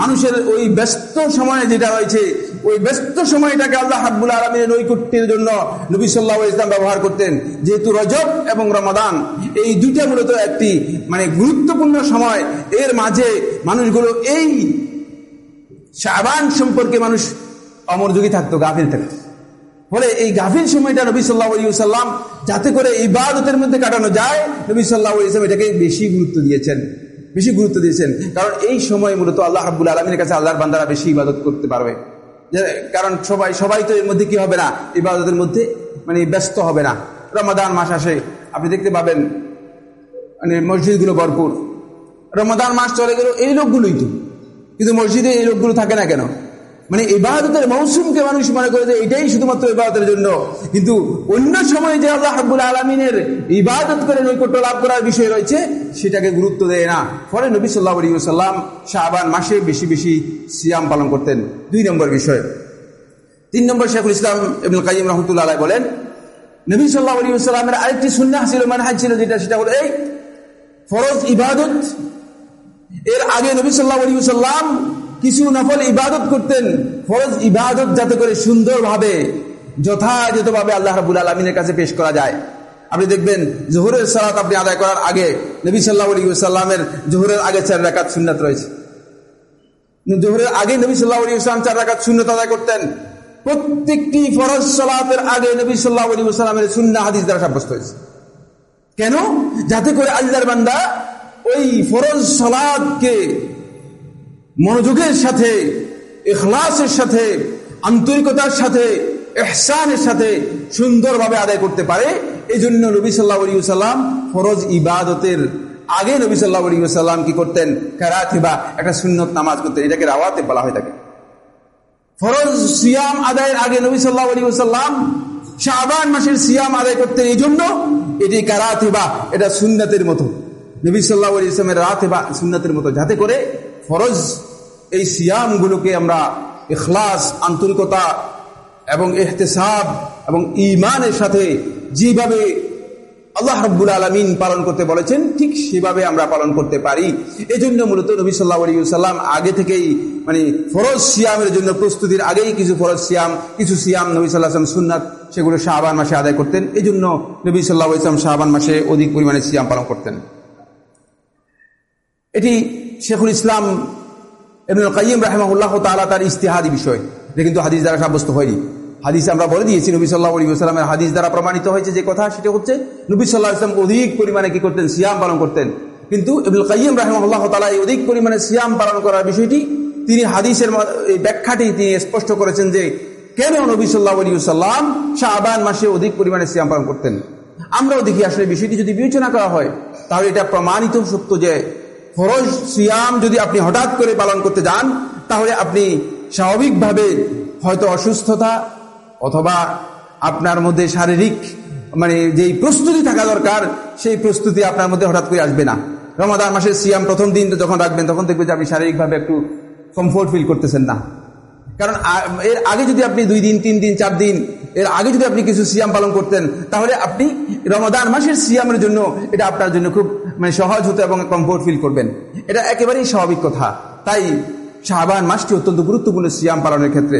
মানুষের ওই ব্যস্ত সময়ে যেটা রয়েছে ওই ব্যস্ত সময়টাকে আল্লাহ হাবুল আলমিনের নৈকট্যের জন্য নবী সাল্লাহ ইসলাম ব্যবহার করতেন। যেহেতু রজব এবং রমাদান, এই দুইটা মূলত একটি মানে গুরুত্বপূর্ণ সময়। এর মাঝে মানুষগুলো এই সাবান সম্পর্কে মানুষ অমরযোগী থাকতো, গাফিল থাকতো। ফলে এই গাভীর সময়টা নবী সাল্লাহ যাতে করে ইবাদতের মধ্যে কাটানো যায়, নবী সাল্লাহ ইসলাম এটাকে বেশি গুরুত্ব দিয়েছেন, বেশি গুরুত্ব দিয়েছেন। কারণ এই সময় মূলত আল্লাহ হাবুল আলমীর কাছে আল্লাহর বান্দারা বেশি ইবাদত করতে পারবে। কারণ সবাই সবাই তো এর মধ্যে কি হবে না? ইবাদতের মধ্যে মানে ব্যস্ত হবে না। রমাদান মাস আসে, আপনি দেখতে পাবেন মানে মসজিদগুলো ভরপুর। রমাদান মাস চলে গেল এই লোকগুলোই তো। কিন্তু মসজিদে এই লোকগুলো থাকে না কেন? মানে ইবাদতের মৌসুমকে মানুষ মনে করে যে এটাই শুধুমাত্র ইবাদতের জন্য। কিন্তু অন্য সময় যে আল্লাহ হাবুল আলমিনের ইবাদত করে নৈকট্য লাভ করার বিষয় রয়েছে, সেটাকে গুরুত্ব দেয় না। ফলে নবী সাল্লাহ আলী সাল্লাম শাহবান মাসে বেশি বেশি সিয়াম পালন করতেন। দুই নম্বর বিষয়। তিন নম্বর শেখুল ইসলাম এবং কাজিম রহমতুল্লাহ আলাই বলেন, নবী সাল্লাহ আলী সাল্লামের আরেকটি সুন্না ছিল, মানহাজ ছিল, যেটা সেটা হলো এই ফরজ ইবাদত। এর আগে নবী সাল্লাহ আলী সাল্লাম কিছু নফল ইবাদত করতেন। ফরজ ইবাদত যাতে করে সুন্দরভাবে, যথাযথভাবে আল্লাহ রাবুল আলমিনের কাছে পেশ করা যায়। আপনি দেখবেন, জোহরের সালাত আপনি আদায় করার আগে নবী সাল্লাহ সাল্লামের জোহরের আগে চার রাকাত সুন্নাত রয়েছে। জোহরের আগে নবী সাল্লাহ চার রাকাত সুন্নত আদায় করতেন। প্রত্যেকটি ফরজ সালাতের আগে নবী সাল্লাহ আলী সুন্না হাদিস দ্বারা সাব্যস্ত হয়েছে। কেন? যাতে করে আল্লাহর বান্দা ওই ফরজ সালাদকে মনোযোগের সাথে এখলাসের সাথে, আন্তরিকতার সাথে এহসানের সাথে সুন্দরভাবে আদায় করতে পারে। এই জন্য নবী সাল্লাহ সাল্লাম ফরজ ইবাদতের আগে নবী সাল্লাহ সাল্লাম কি করতেন? কারাথিবা একটা সুন্নত নামাজ করতেন। এটাকে রাওয়াতে বলা হয়ে থাকে। ফরজ সিয়াম আদায়ের আগে নবী সাল্লাহ সাল্লাম শাহবান মাসের সিয়াম আদায় করতেন। এই জন্য এটি কারাথিবা এটা সুন্নতের মতো। নবী সাল্লাহ ইসলামের রাথিবা সুন্নতের মতো। যাতে করে ফরজ, এই সিয়ামগুলোকে আমরা ইখলাস, আন্তরিকতা এবং এহতেসাব এবং ইমানের সাথে যেভাবে আল্লাহ রব্বুল আলমিন পালন করতে বলেছেন, ঠিক সেভাবে আমরা পালন করতে পারি। এই জন্য মূলত নবী সাল্লাহ সাল্লাম আগে থেকেই মানে ফরজ সিয়ামের জন্য প্রস্তুতির আগেই কিছু ফরজ সিয়াম, কিছু সিয়াম নবী সাল্লাহাম সুন্নাত, সেগুলো শাহবান মাসে আদায় করতেন। এই জন্য নবী সাল্লাহ ইসলাম শাহবান মাসে অধিক পরিমাণে সিয়াম পালন করতেন। এটি শেখুল ইসলাম এবং কাইম রাহমাউল্লাহ তালা তার ইস্তেহাদি বিষয়। এটা কিন্তু হাদিস দ্বারা সাব্যস্ত হয়নি। হাদিস আমরা বলে দিয়েছি, নবী সাল্লাহ আলী সাল্লামের হাদিস দ্বারা প্রমাণিত হয়েছে যে কথা, সেটা হচ্ছে নবী সাল্লাহ ইসলাম অধিক পরিমাণে কি করতেন? সিয়াম পালন করতেন। কিন্তু ইবুল কাইম রাহমাল্লাহ তালা এই অধিক পরিমাণে সিয়াম পালন করার বিষয়টি তিনি হাদিসের এই ব্যাখ্যাটি তিনি স্পষ্ট করেছেন যে কেন নবী সাল্লাহ আলী সাল্লাম শাহবান মাসে অধিক পরিমাণে সিয়াম পালন করতেন? আমরাও দেখি আসলে বিষয়টি যদি বিবেচনা করা হয়, তাহলে এটা প্রমাণিত সত্য যে ফরজ সিয়াম যদি আপনি হঠাৎ করে পালন করতে যান, তাহলে আপনি স্বাভাবিকভাবে হয়তো অসুস্থতা অথবা আপনার মধ্যে শারীরিক মানে যেই প্রস্তুতি থাকা দরকার, সেই প্রস্তুতি আপনার মধ্যে হঠাৎ করে আসবে না। রমাদান মাসের সিয়াম প্রথম দিন যখন রাখবেন, তখন দেখবেন যে আপনি শারীরিকভাবে একটু কমফোর্ট ফিল করতেছেন না। কারণ এর আগে যদি আপনি দুই দিন, তিন দিন, চার দিন, এর আগে যদি আপনি কিছু সিয়াম পালন করতেন, তাহলে আপনি রমাদান মাসের সিয়ামের জন্য এটা আপনার জন্য খুব মানে সহজ হতো এবং কমফোর্ট ফিল করবেন। এটা একেবারেই স্বাভাবিক কথা। তাই শাহবান মাসটি অত্যন্ত গুরুত্বপূর্ণ সিয়াম পালনের ক্ষেত্রে।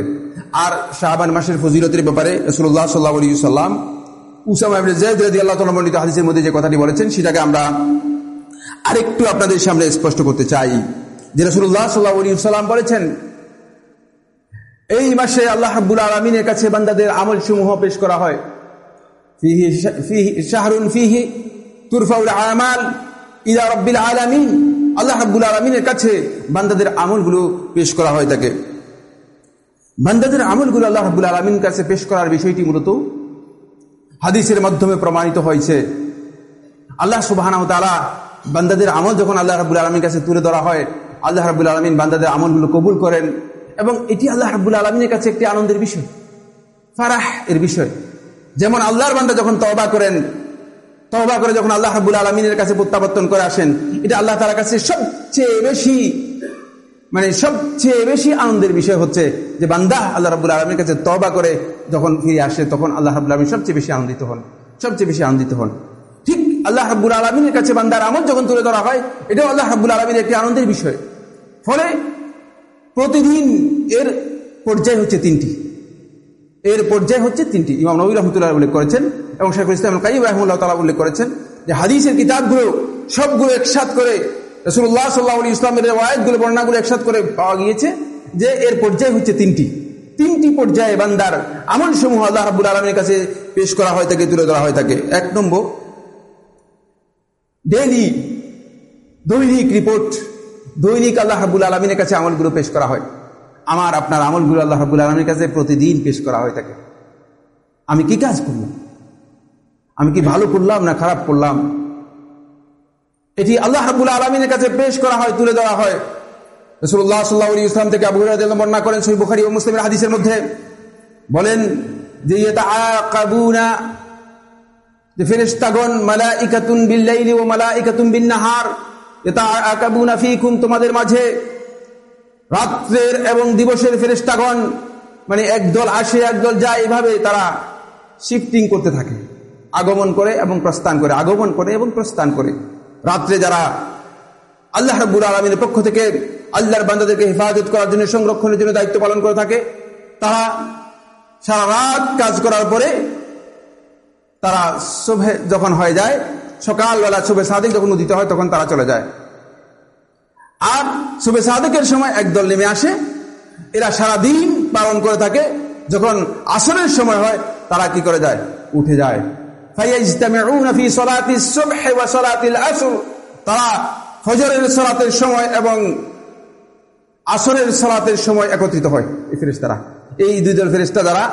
আর শাহবান মাসের ফজিলতের ব্যাপারে রসুল্লাহ সাল্লাহ আলী সাল্লাম উসামা হাদিসের মধ্যে যে কথাটি বলেছেন, সেটাকে আমরা আরেকটু আপনাদের সামনে স্পষ্ট করতে চাই। যে রসুল্লাহ সাল্লাহ আলী সাল্লাম বলেছেন, এই মাসে আল্লাহ হাবুল আলমিনের কাছে বান্দাদের আমল সমূহ পেশ করা হয়। শাহরুন ফিহি তুরফাউল আমাল ইদা রব্বিল আলমিন। আল্লাহ হাবুল আলমিনের কাছে বান্দাদের আমলগুলো পেশ করা হয় তাকে। বান্দাদের আমলগুলো আল্লাহ হাবুল আলমিন কাছে পেশ করার বিষয়টি মূলত হাদিসের মাধ্যমে প্রমাণিত হয়েছে। আল্লাহ সুবাহ তালা বান্দাদের আমল যখন আল্লাহ রাবুল আলমীর কাছে তুলে ধরা হয়, আল্লাহ রাবুল আলমিন বান্দাদের আমলগুলো কবুল করেন এবং এটি আল্লাহ রাবুল আলমিনের কাছে একটি আনন্দের বিষয়, ফারাহ এর বিষয়। যেমন আল্লাহর বান্দা যখন তবা করেন তবা করে যখন আল্লাহ রাবুল আলমিনের কাছে প্রত্যাবর্তন করে আসেন, এটা আল্লাহ তালার কাছে সবচেয়ে বেশি মানে সবচেয়ে বেশি আনন্দের বিষয় হচ্ছে যে বান্দা আল্লাহ রাবুল আলমীর কাছে তবা করে যখন ফিরে আসে, তখন আল্লাহ রাবুল আলমী সবচেয়ে বেশি আনন্দিত হন, সবচেয়ে বেশি আনন্দিত হন। ঠিক আল্লাহ রাবুল আলমিনের কাছে বান্দার আমল যখন তুলে ধরা হয়, এটাও আল্লাহ রাবুল আলমীর একটি আনন্দের বিষয়। ফলে প্রতিদিন এর পর্যায় হচ্ছে তিনটি। এর পর্যায় হচ্ছে তিনটি। ইমাম নবী রহমতুল্লাহ উল্লেখ করেছেন এবং শেখুল ইসলাম কাইম রহমুল্লাহ তালা উল্লেখ করেছেন যে হাদিসের কিতাবগুলো সবগুলো একসাথ করে রসুল্লাহ সাল্লাহ ইসলামের ওয়ায়দগুলো বর্ণাগুলো একসাথ করে পাওয়া গিয়েছে যে এর পর্যায় হচ্ছে তিনটি। তিনটি পর্যায়ে বান্দার আমল সমূহ আল্লাহ রাবুল আলমের কাছে পেশ করা হয় থাকে তুলে ধরা হয় থাকে এক নম্বর ডেলি দৈনিক রিপোর্ট দৈনিক আল্লাহ রাবুল আলমিনের কাছে আমলগুলো পেশ করা হয়। আমার, আপনার আমলগুলো আল্লাহ রাবুল আলমীর কাছে প্রতিদিন পেশ করা হয়ে থাকে আমি কি কাজ করলাম আমি কি ভালো করলাম না খারাপ করলাম? এটি আল্লাহ রাবুল আলমিনের কাছে পেশ করা হয়, তুলে ধরা হয়। ইসলাম থেকে করেন মুসলিমের হাদিসের মধ্যে। বলেন যে যে মালা মালা বিন্নাহার তোমাদের মাঝে রাত্রের এবং দিবসের ফেরেস্তাগণ মানে একদল আসে, একদল যায়, এভাবে তারা শিফটিং করতে থাকে। আগমন করে এবং প্রস্থান করে, আগমন করে এবং প্রস্থান করে। রাত্রে যারা আল্লাহ রব্বুল আলমীর পক্ষ থেকে আল্লাহর বান্দাদেরকে হেফাজত করার জন্য, সংরক্ষণের জন্য দায়িত্ব পালন করে থাকে, তারা সারা রাত কাজ করার পরে তারা শোভে যখন হয়ে যায়, সকালবেলা শুভে সাদিক যখন উদিত হয় তখন তারা চলে যায়। আর শুভে সাদিকের সময় একদল নেমে আসে, এরা সারা দিন পালন করে থাকে, যখন আসরের সময় হয় তারা কি করে যায়? উঠে যায়। তারা সময় এবং আসরের সময় একত্রিত হয় এই দ্বারা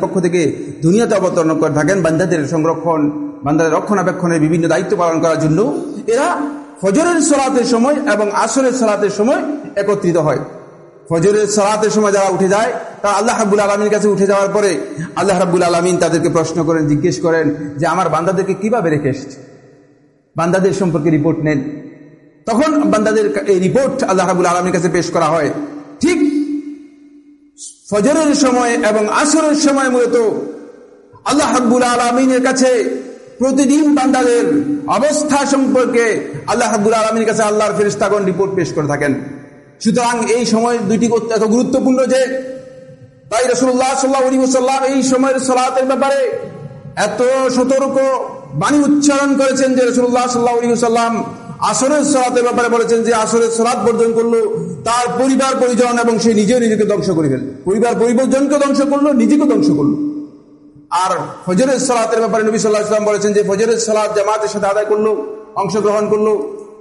পক্ষ থেকে দুনিয়াতে অবতরণ করে থাকেন বান্দাদের সংরক্ষণ, বান্দাদের রক্ষণাবেক্ষণের বিভিন্ন দায়িত্ব পালন করার জন্য। এরা ফজরের সলাতের সময় এবং আসরের সলাতের সময় একত্রিত হয়। ফজরের সলাতের সময় যারা উঠে যায়, তারা আল্লাহ রাবুল আলমীর কাছে উঠে যাওয়ার পরে আল্লাহ রাবুল আলমিন তাদেরকে প্রশ্ন করেন, জিজ্ঞেস করেন যে, আমার বান্দাদেরকে কীভাবে রেখে এসছে? বান্দাদের সম্পর্কে রিপোর্ট নেন। তখন বান্দাদের এই রিপোর্ট আল্লাহ রাবুল আলমীর কাছে পেশ করা হয়। ঠিক ফজরের সময় এবং আসরের সময় মূলত আল্লাহ হাব্বুল আলমিনের কাছে প্রতিদিন বান্দাদের অবস্থা সম্পর্কে আল্লাহ হাব্বুল আলমীর কাছে আল্লাহর ফেরিস্তাগণ রিপোর্ট পেশ করে থাকেন। সুতরাং এই সময় দুইটি এত গুরুত্বপূর্ণ যে, তাই রসুল্লাহ সাল্লাহ সাল্লাম এই সময়ের সলাতের ব্যাপারে এত সতর্ক বাণী উচ্চারণ করেছেন যে রসুল্লাহ সাল্লাহ সাল্লাম আসরের সলাতের ব্যাপারে বলেছেন যে আসরের সলাৎ বর্জন করল তার পরিবার, পরিজন এবং সে নিজেও নিজেকে ধ্বংস করে ফেলল। পরিবার, পরিবর্জনকে ধ্বংস করল, নিজেকে ধ্বংস করল। আর ফজরের সলাতের ব্যাপারে নবী সাল্লাহ ইসলাম বলেছেন যে ফজরের সলাৎ জামাতের সাথে আদায় করল, অংশগ্রহণ করল।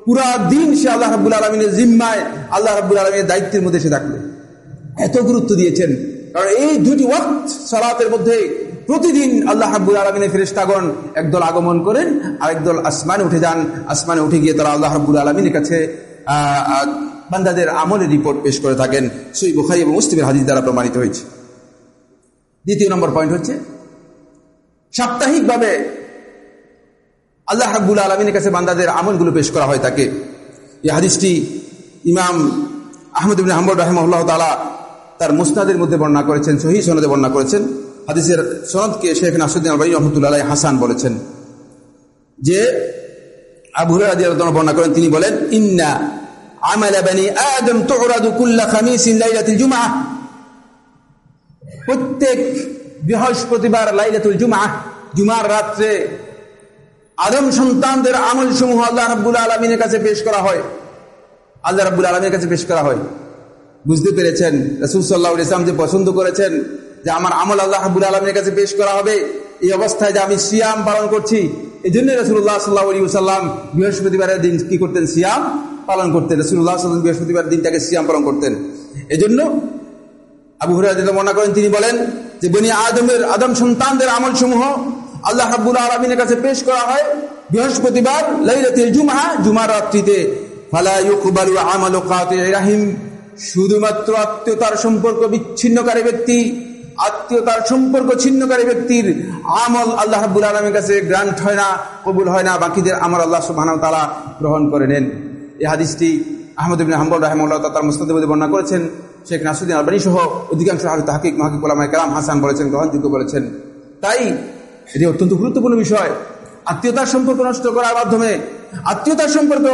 পুরা দিন সে আল্লাহ রাবুল আলমিনের জিম্মায় আল্লাহ রাবুল আলমিনের দায়িত্বের মধ্যে সে থাকল। এত গুরুত্ব দিয়েছেন। কারণ এই দুটি ওয়াক্ত সলাতের মধ্যে প্রতিদিন আল্লাহ হাবুল আলমিনের ফেরিস্তাগণ একদল আগমন করেন আর একদল আসমানে উঠে যান। আসমানে উঠে গিয়ে তারা আল্লাহ হাবুল আলমিনের কাছে বান্দাদের আমলের রিপোর্ট পেশ করে থাকেন। সই বুখারি এবং মুসলিমের হাদিস দ্বারা প্রমাণিত হয়েছে। দ্বিতীয় নম্বর পয়েন্ট হচ্ছে, সাপ্তাহিকভাবে আল্লাহ হাবুল আলমিনের কাছে বান্দাদের আমলগুলো পেশ করা হয় তাকে। এই হাদিসটি ইমাম আহমদ ইবিন আহমদ রাহমল্লাহ তালা তার মুস্তাদের মধ্যে বর্ণনা করেছেন সহি সনদে বর্ণনা করেছেন। হাদিসের সনদকে শেখ নাসুদ্দিন আলবাই রহমতুল্লাহ হাসান বলেছেন। যে আবু বর্ণনা করেন, তিনি বলেন, ইন্না প্রত্যেক বৃহস্পতিবার লাইলাতুল জুমআ জুমার রাত্রে আদম সন্তানদের আমল সমূহ আল্লাহ রাব্বুল আলামিনের কাছে পেশ করা হয়। আল্লাহ রাব্বুল আলামিনের কাছে পেশ করা হয়। বুঝতে পেরেছেন? রাসূল সাল্লাল্লাহু আলাইহি ওয়াসাল্লাম যে পছন্দ করেছেন যে আমার আমল আল্লাহ হাবুল আলমের কাছে পেশ করা হবে, এই অবস্থায় যে আমি সিয়াম পালন করছি এই জন্য রসুল্লাহ সাল্লাহ সাল্লাম বৃহস্পতিবারের দিন কি করতেন? সিয়াম পালন করতেন। রসুল্লাহ সাল্লাম বৃহস্পতিবার দিনটাকে সিয়াম পালন করতেন। এই জন্য আবু হুরাজ মনে করেন তিনি বলেন যে বনি আদমের, আদম সন্তানদের আমল সমূহ আল্লাহ হাবুল আলমিনের কাছে পেশ করা হয়, বৃহস্পতিবার লাইলাতুল জুমা জুমার রাত্রিতে। ফালা ইউকবালু আমালু কাতি রাহিম, শুধুমাত্র আত্মীয়তার সম্পর্ক বিচ্ছিন্নকারী ব্যক্তি, আত্মীয়তার সম্পর্ক ছিন্নকারী ব্যক্তির আমল আল্লাহ হাবুল আলমের কাছে গ্রান্ট হয় না, কবুল হয় না, বাকিদের আমল আল্লাহ সুবাহ তালা গ্রহণ করে নেন। এই হাদিসটি আহমদ ইবিন হাম্বুল রাহমুল্লাহ তার মুস্তাদের বর্ণনা করেছেন। শেখ নাসুদ্দিন আলবানী সহ অধিকাংশ হাকিক মাহিক ওলামায় কালাম হাসান বলেছেন, গ্রহণযোগ্য বলেছেন। তাই এটি অত্যন্ত গুরুত্বপূর্ণ বিষয়। আত্মীয়তার সম্পর্ক নষ্ট করার মাধ্যমে, আত্মীয়তার সম্পর্ক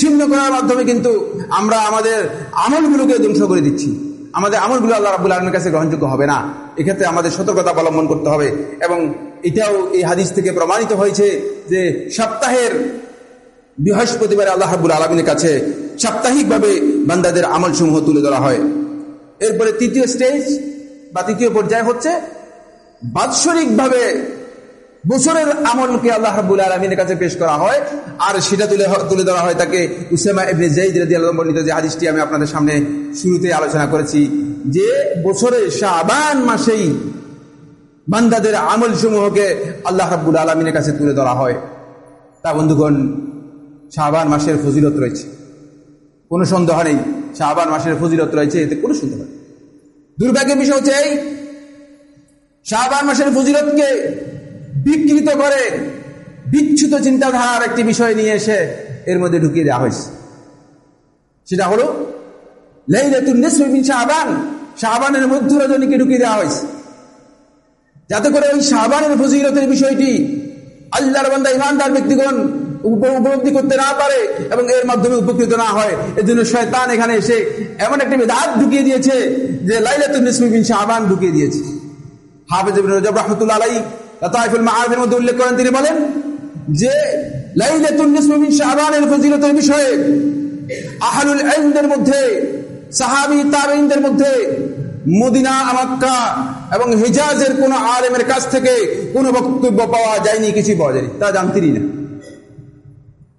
ছিন্ন করার মাধ্যমে কিন্তু আমরা আমাদের আমলগুলোকে ধ্বংস করে দিচ্ছি। আমাদের আমলগুলো আল্লাহ রাবুল আলমের কাছে গ্রহণযোগ্য হবে না। এক্ষেত্রে আমাদের সতর্কতা অবলম্বন করতে হবে এবং এটাও এই হাদিস থেকে প্রমাণিত হয়েছে যে সপ্তাহের বৃহস্পতিবার আল্লাহ রাবুল আলমিনের কাছে সাপ্তাহিকভাবে বান্দাদের আমল সমূহ তুলে ধরা হয়। এরপরে তৃতীয় স্টেজ বা তৃতীয় পর্যায়ে হচ্ছে বাৎসরিকভাবে বছরের আমলকে আল্লাহ রাবুল আলমিনের কাছে পেশ করা হয়। আর সেটা তুলে তুলে ধরা হয় তাকে উসামা ইবনে জাইদ রাদিয়াল্লাহু বর্ণিত যে হাদিসটি আমি আপনাদের সামনে শুরুতে আলোচনা করেছি যে বছরের শাবান মাসেই বান্দাদের আমল সমূহকে আল্লাহ রাবুল আলমিনের কাছে তুলে ধরা হয়। তা বন্ধুগণ শাহবান মাসের ফজিলত রয়েছে। কোনো সন্দেহ নেই শাহবান মাসের ফজিলত রয়েছে, এতে কোনো সন্দেহ নেই। দুর্ভাগ্যের বিষয় হচ্ছে এই শাহবান মাসের ফজিলতকে বিকৃত করে। বিচ্ছুত চিন্তাধারার একটি বিষয় নিয়ে এসে এর মধ্যে ঢুকিয়ে দেওয়া হয়েছে। সেটা হলো শাহবান শাহবানের মধ্য রজনীকে ঢুকিয়ে দেওয়া হয়েছে। যাতে করে ওই শাহবানের ফজিলতের বিষয়টি আল্লাহর বান্দা ইমানদার ব্যক্তিগণ উপলব্ধি করতে না পারে এবং এর মাধ্যমে উপকৃত না হয়। এর জন্য শয়তান এখানে এসে এমন একটা বেদাত ঢুকিয়ে দিয়েছে যে লাইলাতুল নিসমিন শাহবান ঢুকিয়ে দিয়েছে। হাফেজ রজব আলাই তাইফুল মাহাবের মধ্যে উল্লেখ করেন তিনি বলেন যে বিষয়ে মধ্যে মধ্যে, মদিনা আমাক্কা এবং হিজাজের কোন আলেমের কাছ থেকে কোনো বক্তব্য পাওয়া যায়নি কিছু পাওয়া যায়নি, তা জানতেনই না।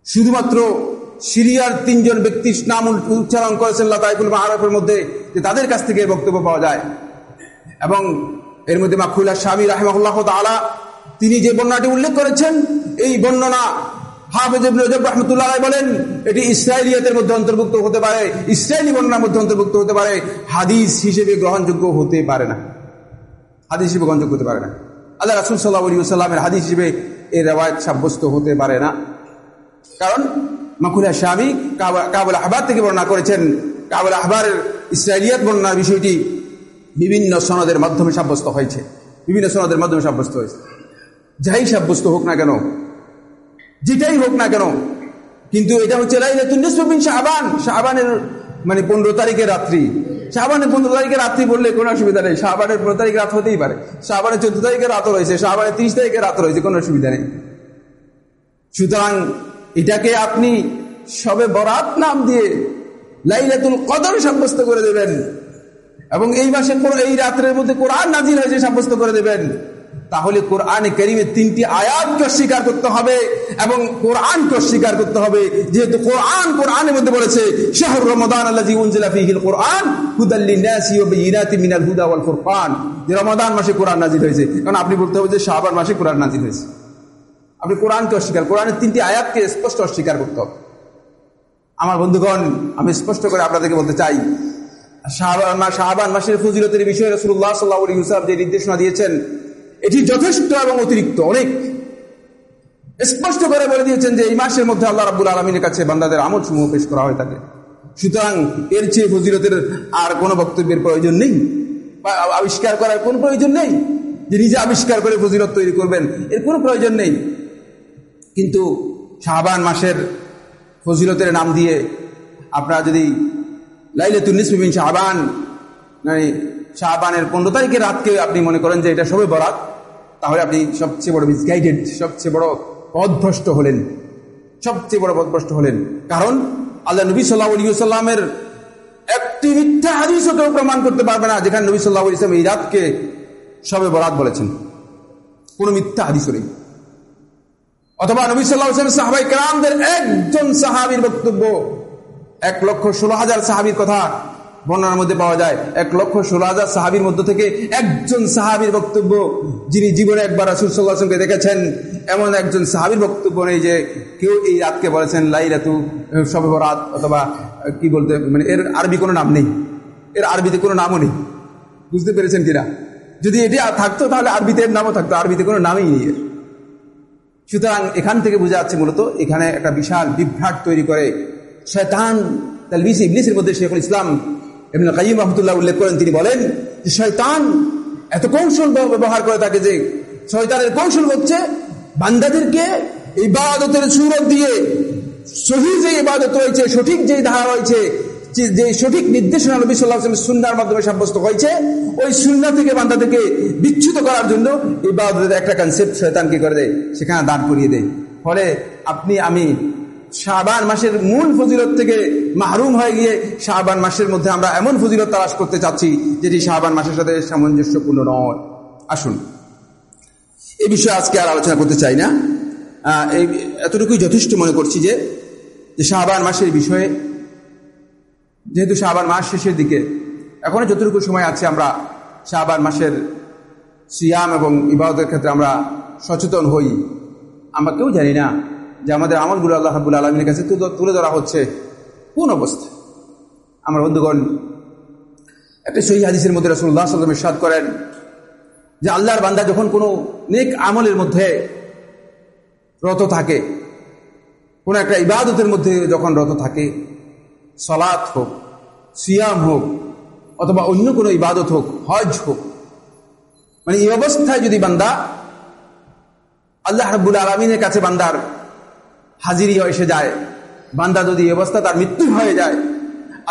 শুধুমাত্র সিরিয়ার তিনজন ব্যক্তির নাম উচ্চারণ করেছেন লাতাইফুল মাহারফের মধ্যে যে তাদের কাছ থেকে বক্তব্য পাওয়া যায়। এবং এর মধ্যে মাকুল্লাহ স্বামী রাহেমাহুল্লাহ তালা তিনি যে বর্ণনাটি উল্লেখ করেছেন, এই বর্ণনা হাফেজ রহমতুল্লাহ বলেন, এটি ইসরায়েলিয়াতের মধ্যে অন্তর্ভুক্ত হতে পারে ইসরায়েলি বর্ণনার মধ্যে অন্তর্ভুক্ত হতে পারে, হাদিস হিসেবে গ্রহণযোগ্য হতে পারে না। হাদিস হিসেবে গ্রহণযোগ্য হতে পারে না। আল্লাহ রাসুল সাল্লাহ আলী হাদিস হিসেবে এই রেওয়ায়ত সাব্যস্ত হতে পারে না। কারণ মাকুলা স্বামী কাবুল আহবার থেকে বর্ণনা করেছেন। কাবুল আহবার ইসরায়েলিয়াত বর্ণনার বিষয়টি বিভিন্ন সনদের মাধ্যমে সাব্যস্ত হয়েছে। বিভিন্ন সনদের মাধ্যমে সাব্যস্ত হয়েছে। যাই সাব্যস্ত হোক না কেন, যেটাই হোক না কেন, কিন্তু এটা হচ্ছে শাহবান শাহবানের মানে পনেরো তারিখের রাত্রি। শাহবানের পনেরো তারিখের রাত্রি বললে কোনো অসুবিধা নেই। শাহবানের পনেরো তারিখে রাত হতেই পারে। শাহবানের চোদ্দ তারিখের রাত রয়েছে শাহবানের তিরিশ তারিখের রাত রয়েছে, কোনো অসুবিধা নেই। সুতরাং এটাকে আপনি সবে বরাত নাম দিয়ে লাইলাতুল কদর সাব্যস্ত করে দেবেন। এবং এই মাসে এই রাত্রের মধ্যে কোরআন নাজির হয়েছে সাব্যস্ত করে দেবেন। তাহলে কোরআনে করিমের তিনটি আয়াতকে অস্বীকার করতে হবে এবং কোরআনকে অস্বীকার করতে হবে। যেহেতু কোরআন কোরআনের মধ্যে বলেছে, শাহর রমাদান ফিহিল কোরআন ফুরকান। যে রমাদান মাসে কোরআন নাজিল হয়েছে। আপনি বলতে যে মাসে কোরআন নাজিল হয়েছে। আপনি কোরআনকে অস্বীকার, কোরআনের তিনটি স্পষ্ট অস্বীকার করতে হবে। আমার বন্ধুগণ, আমি স্পষ্ট করে আপনাদেরকে বলতে চাই শাহবান মাসের ফজিলতের বিষয়ে রসুল্লাহ সাল্লাহ ইউসাফ যে নির্দেশনা দিয়েছেন, এটি যথেষ্ট এবং অতিরিক্ত অনেক। স্পষ্ট করে বলে দিয়েছেন যে এই মাসের মধ্যে আল্লাহ রাবুল আলমীর কাছে বান্দাদের আমল সমূহ পেশ করা হয়ে থাকে। সুতরাং এর চেয়ে ফজিলতের আর কোনো বক্তব্যের প্রয়োজন নেই। বা আবিষ্কার করার কোন প্রয়োজন নেই। যে নিজে আবিষ্কার করে ফজিলত তৈরি করবেন, এর কোনো প্রয়োজন নেই। কিন্তু শাহবান মাসের ফজিলতের নাম দিয়ে আপনারা যদি লাইলে তুন্নিসমিন শাহবান মানে শাহবানের পনেরো তারিখের রাতকে আপনি মনে করেন যে এটা সবে বরাত, তাহলে আপনি সবচেয়ে বড় মিসগাইডেড সবচেয়ে বড় পদভ্রষ্ট হলেন। সবচেয়ে বড় পদভ্রষ্ট হলেন। কারণ আল্লাহ নবী সাল্লাহ সাল্লামের একটি মিথ্যা হাদিসও কেউ প্রমাণ করতে পারবে না, যেখানে নবী সাল্লাহ ইসলাম এই রাতকে সবে বরাত বলেছেন। কোন মিথ্যা হাদিস নেই। অথবা নবী সাল্লাহ সাহাবাই কালামদের একজন সাহাবির বক্তব্য এক লক্ষ ষোলো হাজার সাহাবির কথা বর্ণনার মধ্যে পাওয়া যায়। এক লক্ষ ষোলো হাজার সাহাবির মধ্য থেকে একজন সাহাবির বক্তব্য যিনি জীবনে একবার রাসুলসাল্লাহকে দেখেছেন, এমন একজন সাহাবির বক্তব্য নেই যে কেউ এই রাতকে বলেছেন লাই রাতু সবে রাত অথবা কি বলতে মানে এর আরবি কোনো নাম নেই। এর আরবিতে কোনো নামও নেই। বুঝতে পেরেছেন কিনা? যদি এটি থাকতো তাহলে আরবিতে এর নামও থাকতো, আরবিতে কোনো নামই নেই এর। সুতরাং এখান থেকে বোঝা যাচ্ছে মূলত এখানে একটা বিশাল বিভ্রাট তৈরি করে শয়তান ইবলিসের মধ্যে শেখুল ইসলাম এমন কাইম রহমতুল্লাহ উল্লেখ করেন, তিনি বলেন যে শয়তান এত কৌশল ব্যবহার করে থাকে যে শয়তানের কৌশল হচ্ছে বান্দাদেরকে ইবাদতের সুরত দিয়ে সহি যে ইবাদত রয়েছে, সঠিক যে ধারা রয়েছে, যে সঠিক নির্দেশনা নবী সাল্লাহ সুন্নার মাধ্যমে সাব্যস্ত হয়েছে, ওই সুন্না থেকে বান্দাদেরকে বিচ্ছুত করার জন্য ইবাদতের একটা কনসেপ্ট শয়তান কি করে দেয়? সেখানে দাঁড় করিয়ে দেয়। ফলে আপনি, আমি শাহবান মাসের মূল ফজিলত থেকে মাহরুম হয়ে গিয়ে শাহবান মাসের মধ্যে আমরা এমন ফজিলত তালাশ করতে চাচ্ছি, যেটি শাহবান মাসের সাথে সামঞ্জস্যপূর্ণ নয়। আসুন। এ বিষয়ে আজকে আর আলোচনা করতে চাই না। এই এতটুকুই যথেষ্ট মনে করছি যে শাহবান মাসের বিষয়ে, যেহেতু শাহবান মাস শেষের দিকে, এখনও যতটুকু সময় আছে আমরা শাহবান মাসের সিয়াম এবং ইবাদতের ক্ষেত্রে আমরা সচেতন হই। আমরা কেউ জানি না যে আমাদের আমলগুলো আল্লাহ হাবুল আলমীর কাছে তুলে ধরা হচ্ছে কোন অবস্থা আমার বন্ধুগণ, একটা সহি হাদিসের মধ্যে রসুল্লাহ সাল্লামের সাদ করেন যে আল্লাহর বান্দা যখন কোনো নেক আমলের মধ্যে রত থাকে, কোন একটা ইবাদতের মধ্যে যখন রত থাকে সলাৎ হোক, সিয়াম হোক, অথবা অন্য কোনো ইবাদত হোক, হজ হোক মানে এই অবস্থায় যদি বান্দা আল্লাহ রাবুল আলমিনের কাছে বান্দার হাজিরি এসে যায়। বান্দা যদি অবস্থা তার মৃত্যু হয়ে যায়।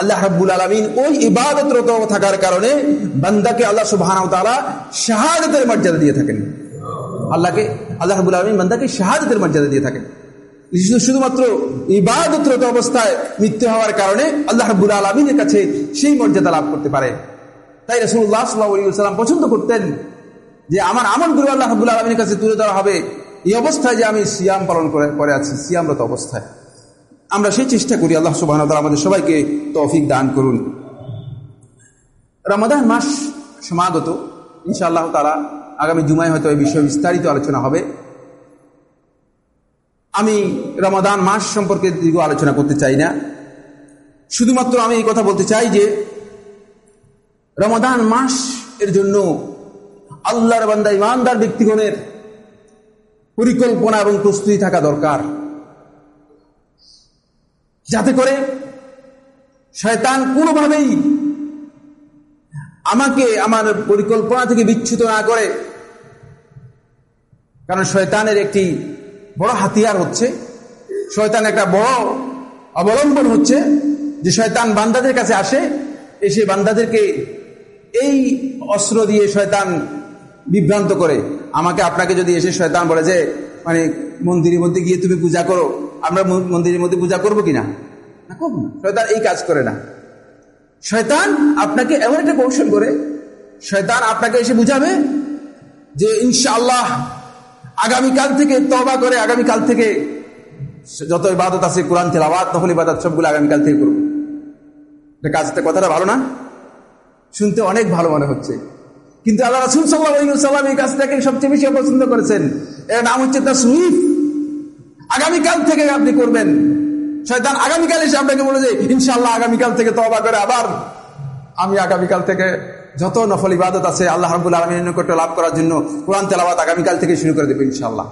আল্লাহ রাব্বুল আলমিন ওই ইবাদতরত থাকার কারণে বান্দাকে আল্লাহ সুবাহ শাহাদতের মর্যাদা দিয়ে থাকেন। আল্লাহকে, আল্লাহ রাবুল আলমিন বান্দাকে শাহাদতের মর্যাদা দিয়ে থাকেন। শুধুমাত্র ইবাদতরত অবস্থায় মৃত্যু হওয়ার কারণে আল্লাহ রাবুল আলমিনের কাছে সেই মর্যাদা লাভ করতে পারে। তাই রসুল্লাহ সাল্লাহ সাল্লাম পছন্দ করতেন যে, আমার আমলগুলো আল্লাহ রাবুল আলমীর কাছে তুলে দেওয়া হবে। এই অবস্থায় যে আমি সিয়াম পালন করে করে আছি, সিয়ামরত অবস্থায়। আমরা সেই চেষ্টা করি, আল্লাহ সুবাহ আমাদের সবাইকে তৌফিক দান করুন। রমাদান মাস সমাগত, ইনশাআল্লাহ তারা আগামী জুমায় হয়তো এই বিষয়ে বিস্তারিত আলোচনা হবে। আমি রমাদান মাস সম্পর্কে দীর্ঘ আলোচনা করতে চাই না। শুধুমাত্র আমি এই কথা বলতে চাই যে, রমাদান মাস এর জন্য আল্লাহর বান্দা, ইমানদার ব্যক্তিগণের পরিকল্পনা এবং প্রস্তুতি থাকা দরকার। যাতে করে শয়তান কোনোভাবেই আমাকে, আমার পরিকল্পনা থেকে বিচ্ছুত না করে। কারণ শয়তানের একটি বড় হাতিয়ার হচ্ছে, শয়তান একটা বড় অবলম্বন হচ্ছে যে শয়তান বান্দাদের কাছে আসে, এসে বান্দাদেরকে এই অস্ত্র দিয়ে শয়তান বিভ্রান্ত করে। আমাকে আপনাকে যদি এসে শয়তান বলে যে মানে মন্দিরের মধ্যে গিয়ে তুমি পূজা করো, আমরা মন্দিরের মধ্যে পূজা করব কিনা? শয়তান এই কাজ করে না। শয়তান আপনাকে এমন একটা কৌশল করে, শয়তান আপনাকে এসে বুঝাবে যে, ইনশাআল্লাহ, আগামীকাল থেকে তবা করে আগামীকাল থেকে যত ইবাদত আছে, কোরআন তেলাবাদ তখন ইবাদত, সবগুলো আগামীকাল থেকে করব। কাজটা কথাটা ভালো না? শুনতে অনেক ভালো মনে হচ্ছে। কিন্তু আল্লাহ রাসুল সাল্লাম এই কাজটাকে সবচেয়ে বেশি পছন্দ করেছেন? এর নাম হচ্ছে তা সুইফ আগামীকাল থেকে আপনি করবেন। শয়তান আগামীকাল এসে আপনাকে বলে যে ইনশাল্লাহ আগামীকাল থেকে তবা করে আবার আমি আগামীকাল থেকে যত নফল ইবাদত আছে আল্লাহ রাবুল আলমীর নিকট লাভ করার জন্য কোরআন তেলাবাদ আগামীকাল থেকে শুরু করে দেবে ইনশাল্লাহ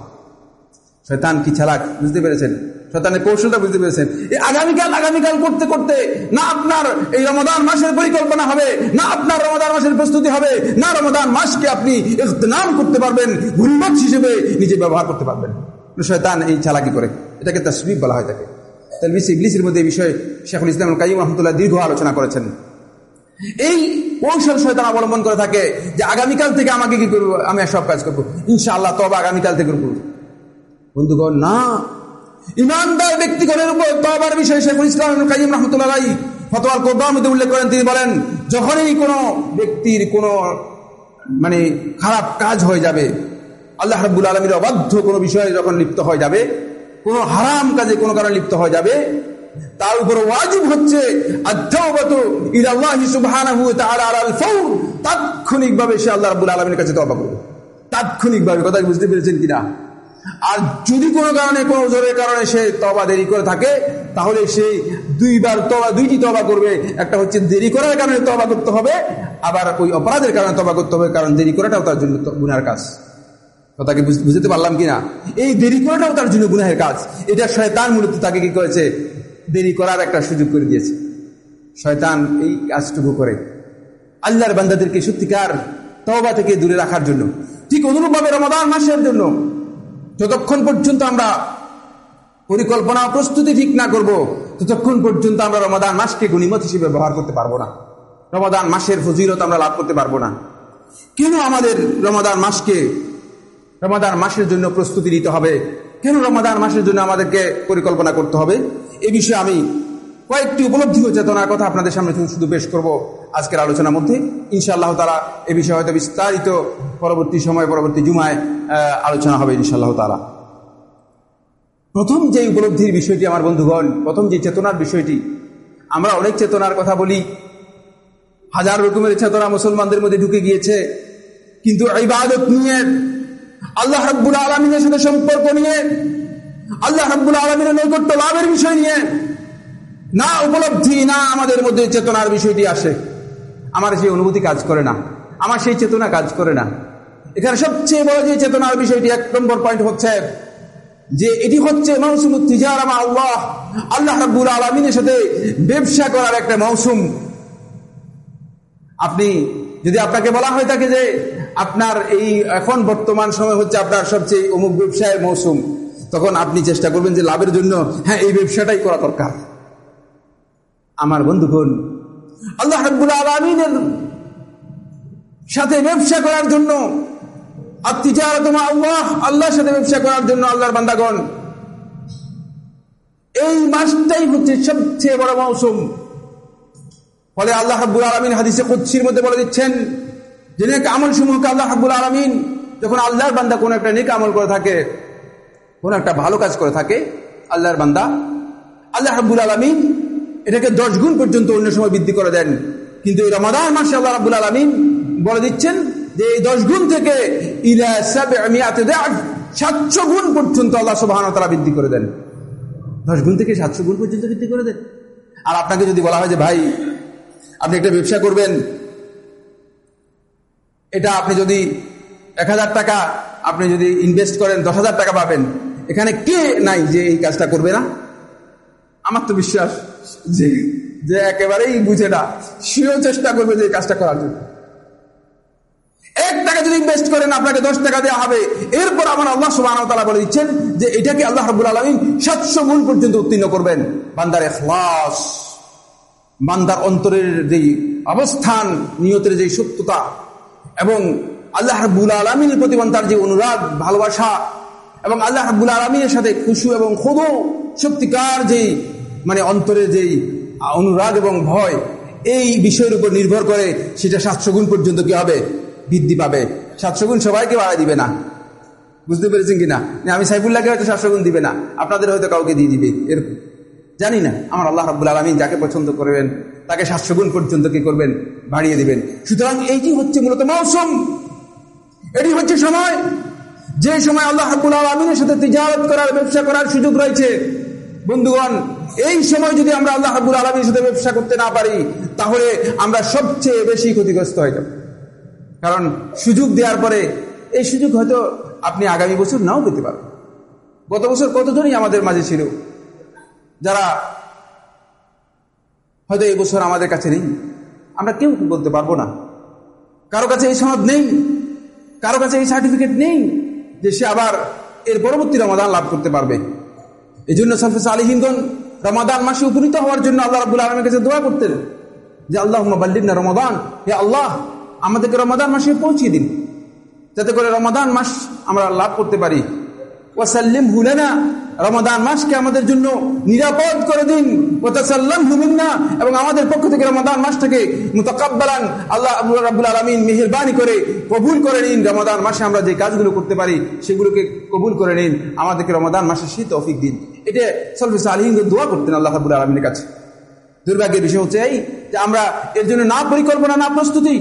শয়তান কি ছালাক বুঝতে পেরেছেন? শয়তানের কৌশলটা বুঝতে পেরেছেন। এই আগামীকাল আগামীকাল করতে করতে না আপনার এই রমদান মাসের পরিকল্পনা হবে, না আপনার রমদান মাসের প্রস্তুতি হবে, না রমদান মাসকে আপনি নাম করতে পারবেন ঘুরবাদ হিসেবে নিজে ব্যবহার করতে পারবেন। শয়তান এই চালাকি করে। এটাকে তাসবিব বলা হয় তাকে। তালবিস ইবলিসের মধ্যে এই বিষয়ে শেখুল ইসলাম কাইম রহমতুল্লাহ দীর্ঘ আলোচনা করেছেন। এই কৌশল শয়তান অবলম্বন করে থাকে যে আগামীকাল থেকে আমাকে কি করব? আমি সব কাজ করব। ইনশাআল্লাহ তবে আগামীকাল থেকে করব। বন্ধুগণ, না ইমানদার ব্যক্তিগণের উপর তবার বিষয়ে শেখুল ইসলাম কাইম রহমতুল্লাহ ফতোয়ার কোরবার মধ্যে উল্লেখ করেন, তিনি বলেন, যখনই কোনো ব্যক্তির কোনো মানে খারাপ কাজ হয়ে যাবে, আল্লাহ রাব্বুল আলমীর অবাধ্য কোনো বিষয়ে যখন লিপ্ত হয়ে যাবে, কোনো হারাম কাজে কোনো কারণে লিপ্ত হয়ে যাবে, তার উপর ওয়াজিব হচ্ছে তাৎক্ষণিকভাবে সে আল্লাহ রাবুল আলমীর কাছে তবা করবে। তাৎক্ষণিকভাবে, কথা বুঝতে পেরেছেন কিনা? আর যদি কোনো কারণে, কোনো জোরের কারণে সে তবা দেরি করে থাকে, তাহলে সে দুইবার তবা দুইটি তবা করবে। একটা হচ্ছে দেরি করার কারণে তবা করতে হবে, আবার ওই অপরাধের কারণে তবা করতে হবে, কারণ দেরি করাটাও তার জন্য গুনার কাজ। কথাকে বুঝতে পারলাম কিনা? এই দেরি করাটাও তার জন্য গুনাহের কাজ। এটা শয়তান মূলত তাকে কি করেছে? দেরি করার একটা সুযোগ করে দিয়েছে। শয়তান এই কাজটুকু করে। আল্লাহর বান্দাদেরকে সত্যিকার তবা থেকে দূরে রাখার জন্য। ঠিক অনুরূপভাবে রমাদান মাসের জন্য যতক্ষণ পর্যন্ত আমরা পরিকল্পনা, প্রস্তুতি ঠিক না করব, ততক্ষণ পর্যন্ত আমরা রমাদান মাসকে গণিমত হিসেবে ব্যবহার করতে পারব না। রমাদান মাসের ফজিলত আমরা লাভ করতে পারব না। কেন আমাদের রমাদান মাসকে, রমাদান মাসের জন্য প্রস্তুতি নিতে হবে? কেন রমাদান মাসের জন্য আমাদেরকে পরিকল্পনা করতে হবে? এ বিষয়ে আমি কয়েকটি উপলব্ধি ও চেতনার কথা আপনাদের সামনে শুধু পেশ করব আজকের আলোচনার মধ্যে। ইনশাআল্লাহ তারা এ বিষয়ে হয়তো বিস্তারিত পরবর্তী সময়, পরবর্তী জুমায় আলোচনা হবে ইনশাআল্লাহ তারা প্রথম যে উপলব্ধির বিষয়টি আমার বন্ধুগণ, প্রথম যে চেতনার বিষয়টি, আমরা অনেক চেতনার কথা বলি। হাজার রকমের চেতনা মুসলমানদের মধ্যে ঢুকে গিয়েছে। কিন্তু ইবাদত নিয়ে, আল্লাহ রাব্বুল আলমিনের সাথে সম্পর্ক নিয়ে, আল্লাহ রাব্বুল আলমিনের নৈকট্য লাভের বিষয় নিয়ে না উপলব্ধি, না আমাদের মধ্যে চেতনার বিষয়টি আসে। আমার সেই অনুভূতি কাজ করে না। আমার সেই চেতনা কাজ করে না। এখানে সবচেয়ে বড় যে চেতনার বিষয়টি, এক নম্বর পয়েন্ট হচ্ছে যে এটি হচ্ছে মৌসুম তিজারামা আল্লাহ। আল্লাহ রাব্বুল আলমিনের সাথে ব্যবসা করার একটা মৌসুম। আপনি, যদি আপনাকে বলা হয়ে থাকে যে আপনার এই এখন বর্তমান সময় হচ্ছে আপনার সবচেয়ে অমুক ব্যবসায়ের মৌসুম, তখন আপনি চেষ্টা করবেন যে লাভের জন্য হ্যাঁ এই ব্যবসাটাই করা দরকার। আমার বন্ধুগণ, আল্লাহ রাব্বুল আলমিনের সাথে ব্যবসা করার জন্য আল্লাহ, আল্লাহর সাথে ব্যবসা করার জন্য আল্লাহর বান্দাগণ, এই মাসটাই হচ্ছে সবচেয়ে বড় মৌসুম। ফলে আল্লাহ হাব্বুল আলমিন হাদিসে কুচ্ছির মধ্যে বলে দিচ্ছেন, যে নেক আমল সমূহকে আল্লাহ হাব্বুল আলমিন যখন আল্লাহর বান্দা কোনো একটা নেক আমল করে থাকে, কোনো একটা ভালো কাজ করে থাকে, আল্লাহর বান্দা, আল্লাহ হাব্বুল আলমিন এটাকে দশ গুণ পর্যন্ত অন্য সময় বৃদ্ধি করে দেন। কিন্তু এই রমাদান মাসে আল্লাহ রাবুল আলমিন বলে দিচ্ছেন যে এই দশ গুণ থেকে সাতশো গুণ পর্যন্ত আল্লাহ সুবাহ তারা বৃদ্ধি করে দেন। দশ গুণ থেকে সাতশো গুণ পর্যন্ত বৃদ্ধি করে দেন। আর আপনাকে যদি বলা হয় যে, ভাই, আপনি একটা ব্যবসা করবেন, এটা আপনি যদি এক হাজার টাকা আপনি যদি ইনভেস্ট করেন, দশ হাজার টাকা পাবেন, এখানে কে নাই যে এই কাজটা করবে না? আমার তো বিশ্বাস যে যে একেবারেই বুঝে না, সেও চেষ্টা করবে যে কাজটা করার জন্য। এক টাকা যদি ইনভেস্ট করেন, আপনাকে দশ টাকা দেওয়া হবে। এরপর আমার আল্লাহ সুবাহ বলে দিচ্ছেন যে, এটাকে আল্লাহ রবুল আলমিন সাতশো গুণ পর্যন্ত উত্তীর্ণ করবেন। বান্দার এখলাস বান্দার অন্তরের যেই অবস্থান, নিয়তের যে সত্যতা, এবং আল্লাহ রবুল আলমিনের প্রতি তার যে অনুরাগ, ভালোবাসা, এবং আল্লাহ রবুল আলমিনের সাথে খুশু এবং খোদ সত্যিকার যেই মানে অন্তরে যেই অনুরাগ এবং ভয়, এই বিষয়ের উপর নির্ভর করে সেটা সাতশো গুণ পর্যন্ত কি হবে? বৃদ্ধি পাবে। সাতশো গুণ সবাইকে বাড়াই দিবে না। বুঝতে পেরেছেন কিনা? আমি সাইফুল্লাহকে হয়তো সাতশো গুণ দিবে না। আপনাদের হয়তো কাউকে দিয়ে দিবে এর জানি না। আমার আল্লাহ রাবুল আলমী যাকে পছন্দ করবেন, তাকে সাতশো গুণ পর্যন্ত কি করবেন? বাড়িয়ে দিবেন। সুতরাং এইটি হচ্ছে মূলত মৌসুম। এটি হচ্ছে সময়। যে সময় আল্লাহ রাবুল আলমিনের সাথে তিজারত করার, ব্যবসা করার সুযোগ রয়েছে বন্ধুগণ, এই সময় যদি আমরা আল্লাহ হাবুল আলমীর সাথে ব্যবসা করতে না পারি, তাহলে আমরা সবচেয়ে বেশি ক্ষতিগ্রস্ত হয়ে যাব। কারণ সুযোগ দেওয়ার পরে এই সুযোগ হয়তো আপনি আগামী বছর নাও পেতে পারেন গত বছর কতজনই আমাদের মাঝে ছিল যারা হয়তো এই বছর আমাদের কাছে নেই? আমরা কেউ বলতে পারব না। কারও কাছে এই সনদ নেই, কারও কাছে এই সার্টিফিকেট নেই যে সে আবার এর পরবর্তী রমাদান লাভ করতে পারবে। এই জন্য সালফেস আলিহিন্দন রমাদান মাসে উপনীত হওয়ার জন্য আল্লাহ রাবুল আলমের কাছে দোয়া করতেন যে আল্লাহ না রমাদান। হে আল্লাহ, আমাদেরকে রমাদান মাসে পৌঁছিয়ে দিন। যাতে করে রমাদান মাস আমরা লাভ করতে পারি। ও ওয়াসাল্লিম হুলেনা রমাদান মাসকে আমাদের জন্য নিরাপদ করে দিন। এবং আমাদের পক্ষ থেকে রমাদান মাসটাকে মুতাকাব্বালান। আল্লাহ রাবুল আলমিন মেহরবানি করে কবুল করে নিন। রমাদান মাসে আমরা যে কাজগুলো করতে পারি, সেগুলোকে কবুল করে নিন। আমাদেরকে রমাদান মাসে শীত অফিক দিন। এটা সলফিস আলহিন দোয়া করতেন আল্লাহ আবুল আলমিনের কাছে। দুর্ভাগ্যের বিষয় হচ্ছে এই যে আমরা এর জন্য না পরিকল্পনা, না প্রস্তুতি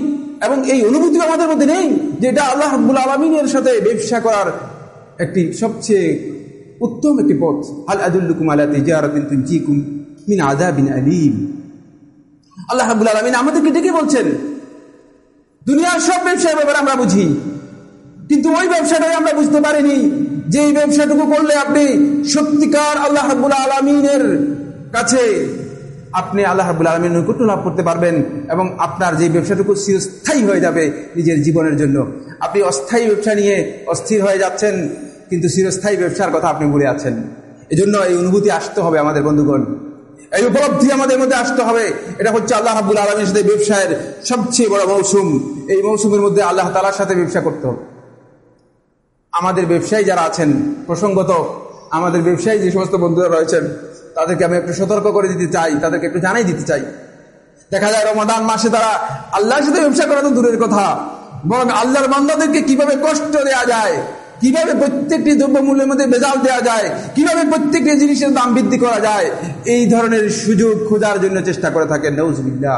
এবং এই অনুভূতি আমাদের মধ্যে নেই যে এটা আল্লাহ আব্বুল আলমিনের সাথে ব্যবসা করার একটি সবচেয়ে উত্তম একটি পথ। আল আদুল্লুকুম আলা তিজারাতিন তুনজিকুম মিন আযাবিন আলীম। আল্লাহ রাব্বুল আলামিন আমাদেরকে ডেকে বলছেন, দুনিয়ার সব ব্যবসার ব্যাপারে আমরা বুঝি, কিন্তু ওই ব্যবসাটাই আমরা বুঝতে পারিনি। যে ব্যবসাটুকু করলে আপনি সত্যিকার আল্লাহ আলামিনের কাছে আপনি আল্লাহ রাবুল আলমীর নৈকট্য লাভ করতে পারবেন এবং আপনার যে ব্যবসাটুকু চিরস্থায়ী হয়ে যাবে নিজের জীবনের জন্য। আপনি অস্থায়ী ব্যবসা নিয়ে অস্থির হয়ে যাচ্ছেন, কিন্তু চিরস্থায়ী ব্যবসার কথা আপনি ভুলে আছেন। এজন্য এই অনুভূতি আসতে হবে আমাদের বন্ধুগণ। এই উপলব্ধি আমাদের মধ্যে আসতে হবে। এটা হচ্ছে আল্লাহ রাবুল আলমীর সাথে ব্যবসায়ের সবচেয়ে বড় মৌসুম। এই মৌসুমের মধ্যে আল্লাহ তালার সাথে ব্যবসা করতে হবে। আমাদের ব্যবসায়ী যারা আছেন, প্রসঙ্গত আমাদের ব্যবসায়ী যে সমস্ত বন্ধুরা রয়েছেন, তাদেরকে আমি একটু সতর্ক করে দিতে চাই, তাদেরকে একটু জানাই দিতে চাই। দেখা যায় রমাদান মাসে তারা আল্লাহর সাথে ব্যবসা করা তো দূরের কথা, বরং আল্লাহর বান্দাদেরকে কীভাবে কষ্ট দেওয়া যায়, কীভাবে প্রত্যেকটি দ্রব্যমূল্যের মধ্যে বেজাল দেওয়া যায়, কীভাবে প্রত্যেকটি জিনিসের দাম বৃদ্ধি করা যায়, এই ধরনের সুযোগ খোঁজার জন্য চেষ্টা করে থাকেন নৌজুবিল্লা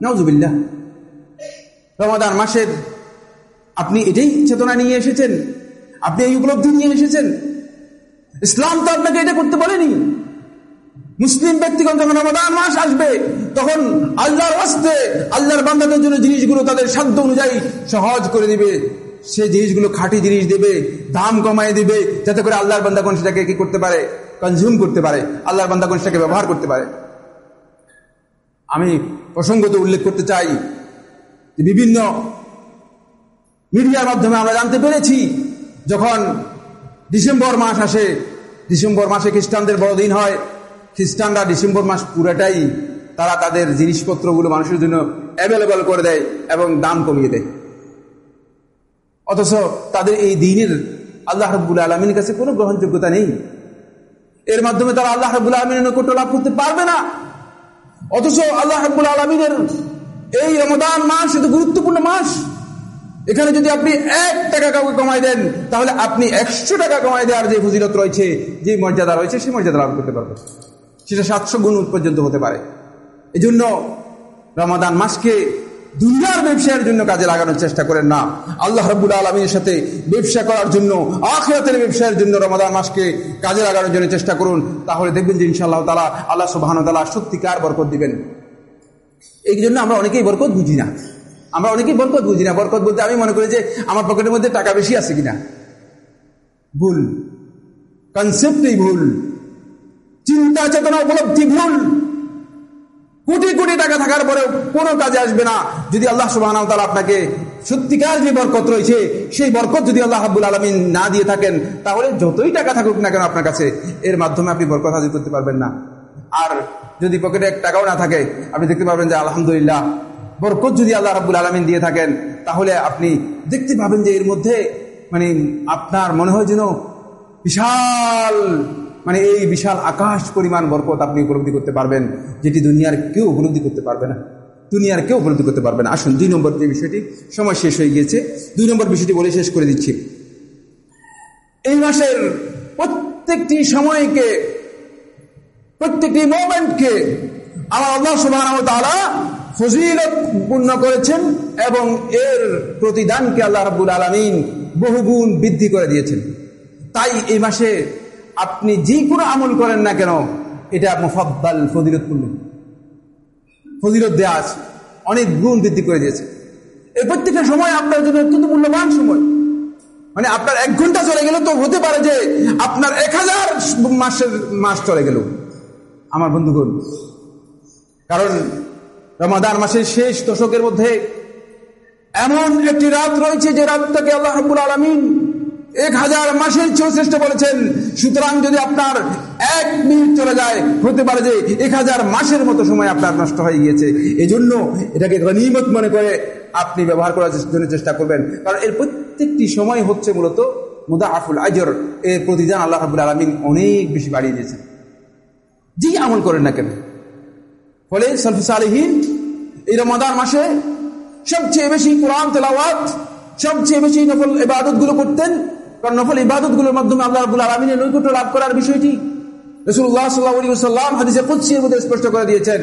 নৌজুবিল্লা রমাদান মাসের আপনি এটাই চেতনা নিয়ে এসেছেন। আপনি এই উপলব্ধি নিয়ে এসেছেন। ইসলাম তো আপনাকে এটা করতে বলেনি। মুসলিম ব্যক্তিগণ যখন রমাদান মাস আসবে, তখন আল্লাহর অস্তে আল্লাহর বান্দাদের জন্য জিনিসগুলো তাদের সাধ্য অনুযায়ী সহজ করে দিবে। সে জিনিসগুলো খাঁটি জিনিস দেবে, দাম কমায় দিবে, যাতে করে আল্লাহর বান্দাগণ সেটাকে কি করতে পারে? কনজিউম করতে পারে। আল্লাহর বান্দাগণ সেটাকে ব্যবহার করতে পারে। আমি প্রসঙ্গত উল্লেখ করতে চাই যে বিভিন্ন মিডিয়ার মাধ্যমে আমরা জানতে পেরেছি, যখন ডিসেম্বর মাস আসে, ডিসেম্বর মাসে খ্রিস্টানদের বড়দিন হয়, খ্রিস্টানরা ডিসেম্বর মাস পুরোটাই তারা তাদের জিনিসপত্রগুলো মানুষের জন্য অ্যাভেলেবল করে দেয় এবং দাম কমিয়ে দেয়। অথচ তাদের এই দিনের আল্লাহ রব্বুল আলমীর কাছে কোনো গ্রহণযোগ্যতা নেই। এর মাধ্যমে তারা আল্লাহ রব্বুল আলমিনের নৈকট্য লাভ করতে পারবে না। অথচ আল্লাহ রব্বুল আলমিনের এই রমদান মাস এত গুরুত্বপূর্ণ মাস। এখানে যদি আপনি এক টাকা কাউকে কমাই দেন, তাহলে আপনি একশো টাকা কমাই দেওয়ার যে ফজিলত রয়েছে, যে মর্যাদা রয়েছে, সেই মর্যাদা লাভ করতে পারবেন। সেটা সাতশো গুণ পর্যন্ত হতে পারে। এই জন্য রমাদান মাসকে দুনিয়ার ব্যবসায়ের জন্য কাজে লাগানোর চেষ্টা করেন না। আল্লাহ রব্বুল আলমীর সাথে ব্যবসা করার জন্য, আখিরাতের ব্যবসায়ের জন্য রমাদান মাসকে কাজে লাগানোর জন্য চেষ্টা করুন। তাহলে দেখবেন যে ইনশাআল্লাহ তালা আল্লাহ সুবাহান তালা সত্যিকার বরকত দিবেন। এই জন্য আমরা অনেকেই বরকত বুঝি না। আমরা অনেকেই বরকত বুঝি না। বরকত বলতে আমি মনে করি যে আমার পকেটের মধ্যে টাকা বেশি আছে কিনা। ভুল। কনসেপ্টই ভুল। চিন্তা চেতনা উপলব্ধি ভুল। কোটি কোটি টাকা থাকার পরে কোনো কাজে আসবে না। যদি আল্লাহ সুবাহ আপনাকে সত্যিকার যে বরকত রয়েছে, সেই বরকত যদি আল্লাহ হাবুল আলমিন না দিয়ে থাকেন, তাহলে যতই টাকা থাকুক না কেন আপনার কাছে, এর মাধ্যমে আপনি বরকত হাজির করতে পারবেন না। আর যদি পকেটে এক টাকাও না থাকে, আপনি দেখতে পাবেন যে আলহামদুলিল্লাহ বরকত যদি আল্লাহ রাবুল আলমিন দিয়ে থাকেন, তাহলে আপনি দেখতে পাবেন যে এর মধ্যে মানে আপনার মনে হয় যেন বিশাল মানে এই বিশাল আকাশ পরিমাণ বরকত আপনি উপলব্ধি করতে পারবেন, যেটি দুনিয়ার কেউ উপলব্ধি করতে পারবে না। দুনিয়ার কেউ উপলব্ধি করতে পারবে না। আসুন, দুই নম্বর যে বিষয়টি, সময় শেষ হয়ে গিয়েছে। দুই নম্বর বিষয়টি বলে শেষ করে দিচ্ছি। এই মাসের প্রত্যেকটি সময়কে, প্রত্যেকটি মোমেন্টকে আমার আল্লাহ সুবাহ ফজিলত পূর্ণ করেছেন এবং এর প্রতিদানকে আল্লাহ রাবুল আলমিন বহুগুণ বৃদ্ধি করে দিয়েছেন। তাই এই মাসে আপনি যে কোনো আমল করেন না কেন, এটা মুফাদ্দাল ফজিলতপূর্ণ ফজিলত দেওয়া আছে, অনেক গুণ বৃদ্ধি করে দিয়েছে। এই প্রত্যেকটা সময় আপনার জন্য অত্যন্ত মূল্যবান সময়। মানে আপনার এক ঘণ্টা চলে গেলে তো হতে পারে যে আপনার এক হাজার মাসের মাস চলে গেল। আমার বন্ধুগণ কারণ রমাদান মাসের শেষ দশকের মধ্যে এমন একটি রাত রয়েছে যে রাতটাকে আল্লাহ হাবুল আলমিন এক হাজার মাসের চেয়েও শ্রেষ্ঠ বলেছেন। সুতরাং যদি আপনার এক মিনিট চলে যায়, হতে পারে যে এক হাজার মাসের মতো সময় আপনার নষ্ট হয়ে গিয়েছে। এই জন্য এটাকে গনিমত মনে করে আপনি ব্যবহার করার জন্য চেষ্টা করবেন। কারণ এর প্রত্যেকটি সময় হচ্ছে মূলত মুদা আফুল আজর। এর প্রতিদান আল্লাহ হাবুল আলমিন অনেক বেশি বাড়িয়ে দিয়েছেন। জি আমল করেন না কেন? ফলে সলফিস এই রমাদান মাসে সবচেয়ে বেশি কোরআন তেলাওয়াত, সবচেয়ে বেশি নফল ইবাদতগুলো করতেন, কারণ নফল ইবাদতগুলোর মাধ্যমে আল্লাহ নৈকট্য লাভ করার বিষয়টি স্পষ্ট করে দিয়েছেন।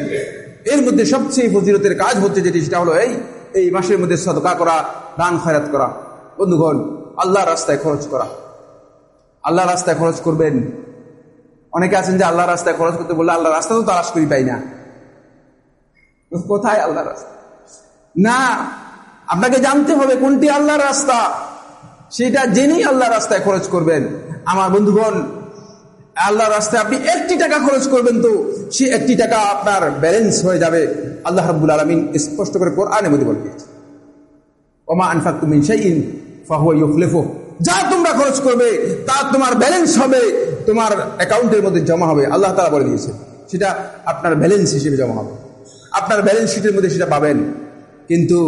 এর মধ্যে সবচেয়ে কাজ হচ্ছে হলো এই এই মাসের মধ্যে করা করা। আল্লাহ রাস্তায় খরচ করা। আল্লাহ রাস্তায় খরচ করবেন। অনেকে আছেন যে রাস্তায় খরচ করতে বললে আল্লাহ রাস্তা তো তালাশ করি পাই না। কোথায় আল্লাহ রাস্তা? না, আপনাকে জানতে হবে কোনটি আল্লাহর রাস্তা। সেটা জেনেই আল্লাহ রাস্তায় খরচ করবেন। আমার বন্ধুগণ আল্লাহ রাস্তায় আপনি একটি টাকা খরচ করবেন তো, সে একটি টাকা আপনার ব্যালেন্স হয়ে যাবে। আল্লাহ রাবুল আলমিন স্পষ্ট করে কোরআনের মধ্যে বলে দিয়েছে ওমা আনফাক তুমি সেইন ফাহুলেফো যা তোমরা খরচ করবে, তা তোমার ব্যালেন্স হবে, তোমার অ্যাকাউন্টের মধ্যে জমা হবে। আল্লাহ তারা বলে দিয়েছে সেটা আপনার ব্যালেন্স হিসেবে জমা হবে। আপনার ব্যালেন্স শিটের মধ্যে সেটা পাবেন। কিন্তু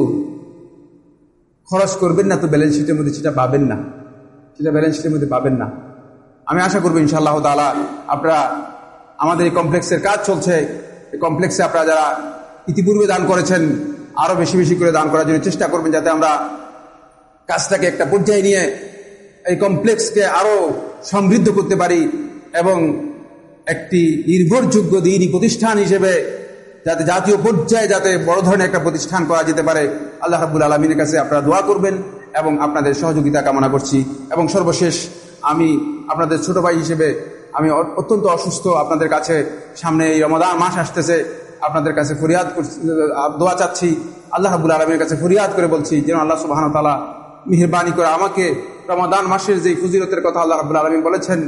খরচ করবেন না তো ব্যালেন্স শিটের মধ্যে সেটা পাবেন না। সেটা ব্যালেন্স শিটের মধ্যে পাবেন না। আমি আশা করব ইনশাআল্লাহ তালা আপনারা, আমাদের এই কমপ্লেক্সের কাজ চলছে। এই কমপ্লেক্সে আপনারা যারা ইতিপূর্বে দান করেছেন আরও বেশি বেশি করে দান করার জন্য চেষ্টা করবেন যাতে আমরা কাজটাকে একটা পর্যায়ে নিয়ে এই কমপ্লেক্সকে আরও সমৃদ্ধ করতে পারি এবং একটি নির্ভরযোগ্য দিনই প্রতিষ্ঠান হিসেবে যাতে জাতীয় পর্যায়ে যাতে বড় ধরনের একটা প্রতিষ্ঠান করা যেতে পারে, আল্লাহ রাবুল আলমিনের কাছে আপনারা দোয়া করবেন এবং আপনাদের সহযোগিতা কামনা করছি। এবং সর্বশেষ আমি আপনাদের ছোট ভাই হিসেবে আমি অত্যন্ত অসুস্থ, আপনাদের কাছে সামনে এই রমাদান মাস আসতেছে, আপনাদের কাছে ফরিয়াদ দোয়া চাচ্ছি, আল্লাহ রাবুল আলমীর কাছে ফরিয়াদ করে বলছি, যেন আল্লাহ সুবাহ তালা মেহরবানি করে আমাকে রমাদান মাসের যে ফজিলতের কথা আল্লাহ রাবুল আলমী বলেছেন,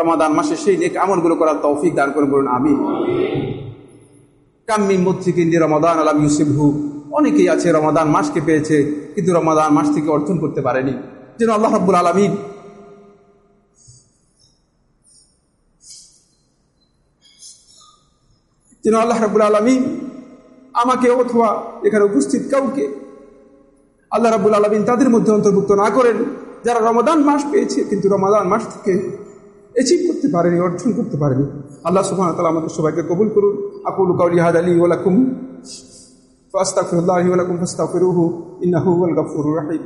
রমাদান মাসের সেই নেক আমলগুলো করার তৌফিক দান করে বলুন আমি কাম্মি মুদ্রিকিন রমাদান আলাম ইউসিফহু অনেকেই আছে, রমাদান মাসকে পেয়েছে, কিন্তু রমাদান মাস থেকে অর্জন করতে পারেনি। যেন আল্লাহ রব্বুল আলমী যেন আল্লাহ রাবুল আলমী আমাকে অথবা এখানে উপস্থিত কাউকে আল্লাহ রাবুল আলমিন তাদের মধ্যে অন্তর্ভুক্ত না করেন, যারা রমাদান মাস পেয়েছে, কিন্তু রমাদান মাস থেকে অ্যাচিভ করতে পারেনি, অর্জন করতে পারেনি। আল্লাহ সুহান তালা আমাদের সবাইকে কবুল করুন। আকুল কাউলি হাদ আলী ওলাকুম ফাস্তাফিরুল্লাহ ওলাকুম ফাস্তাফিরুহু ইন্নাহু আল গফুর রাহিম।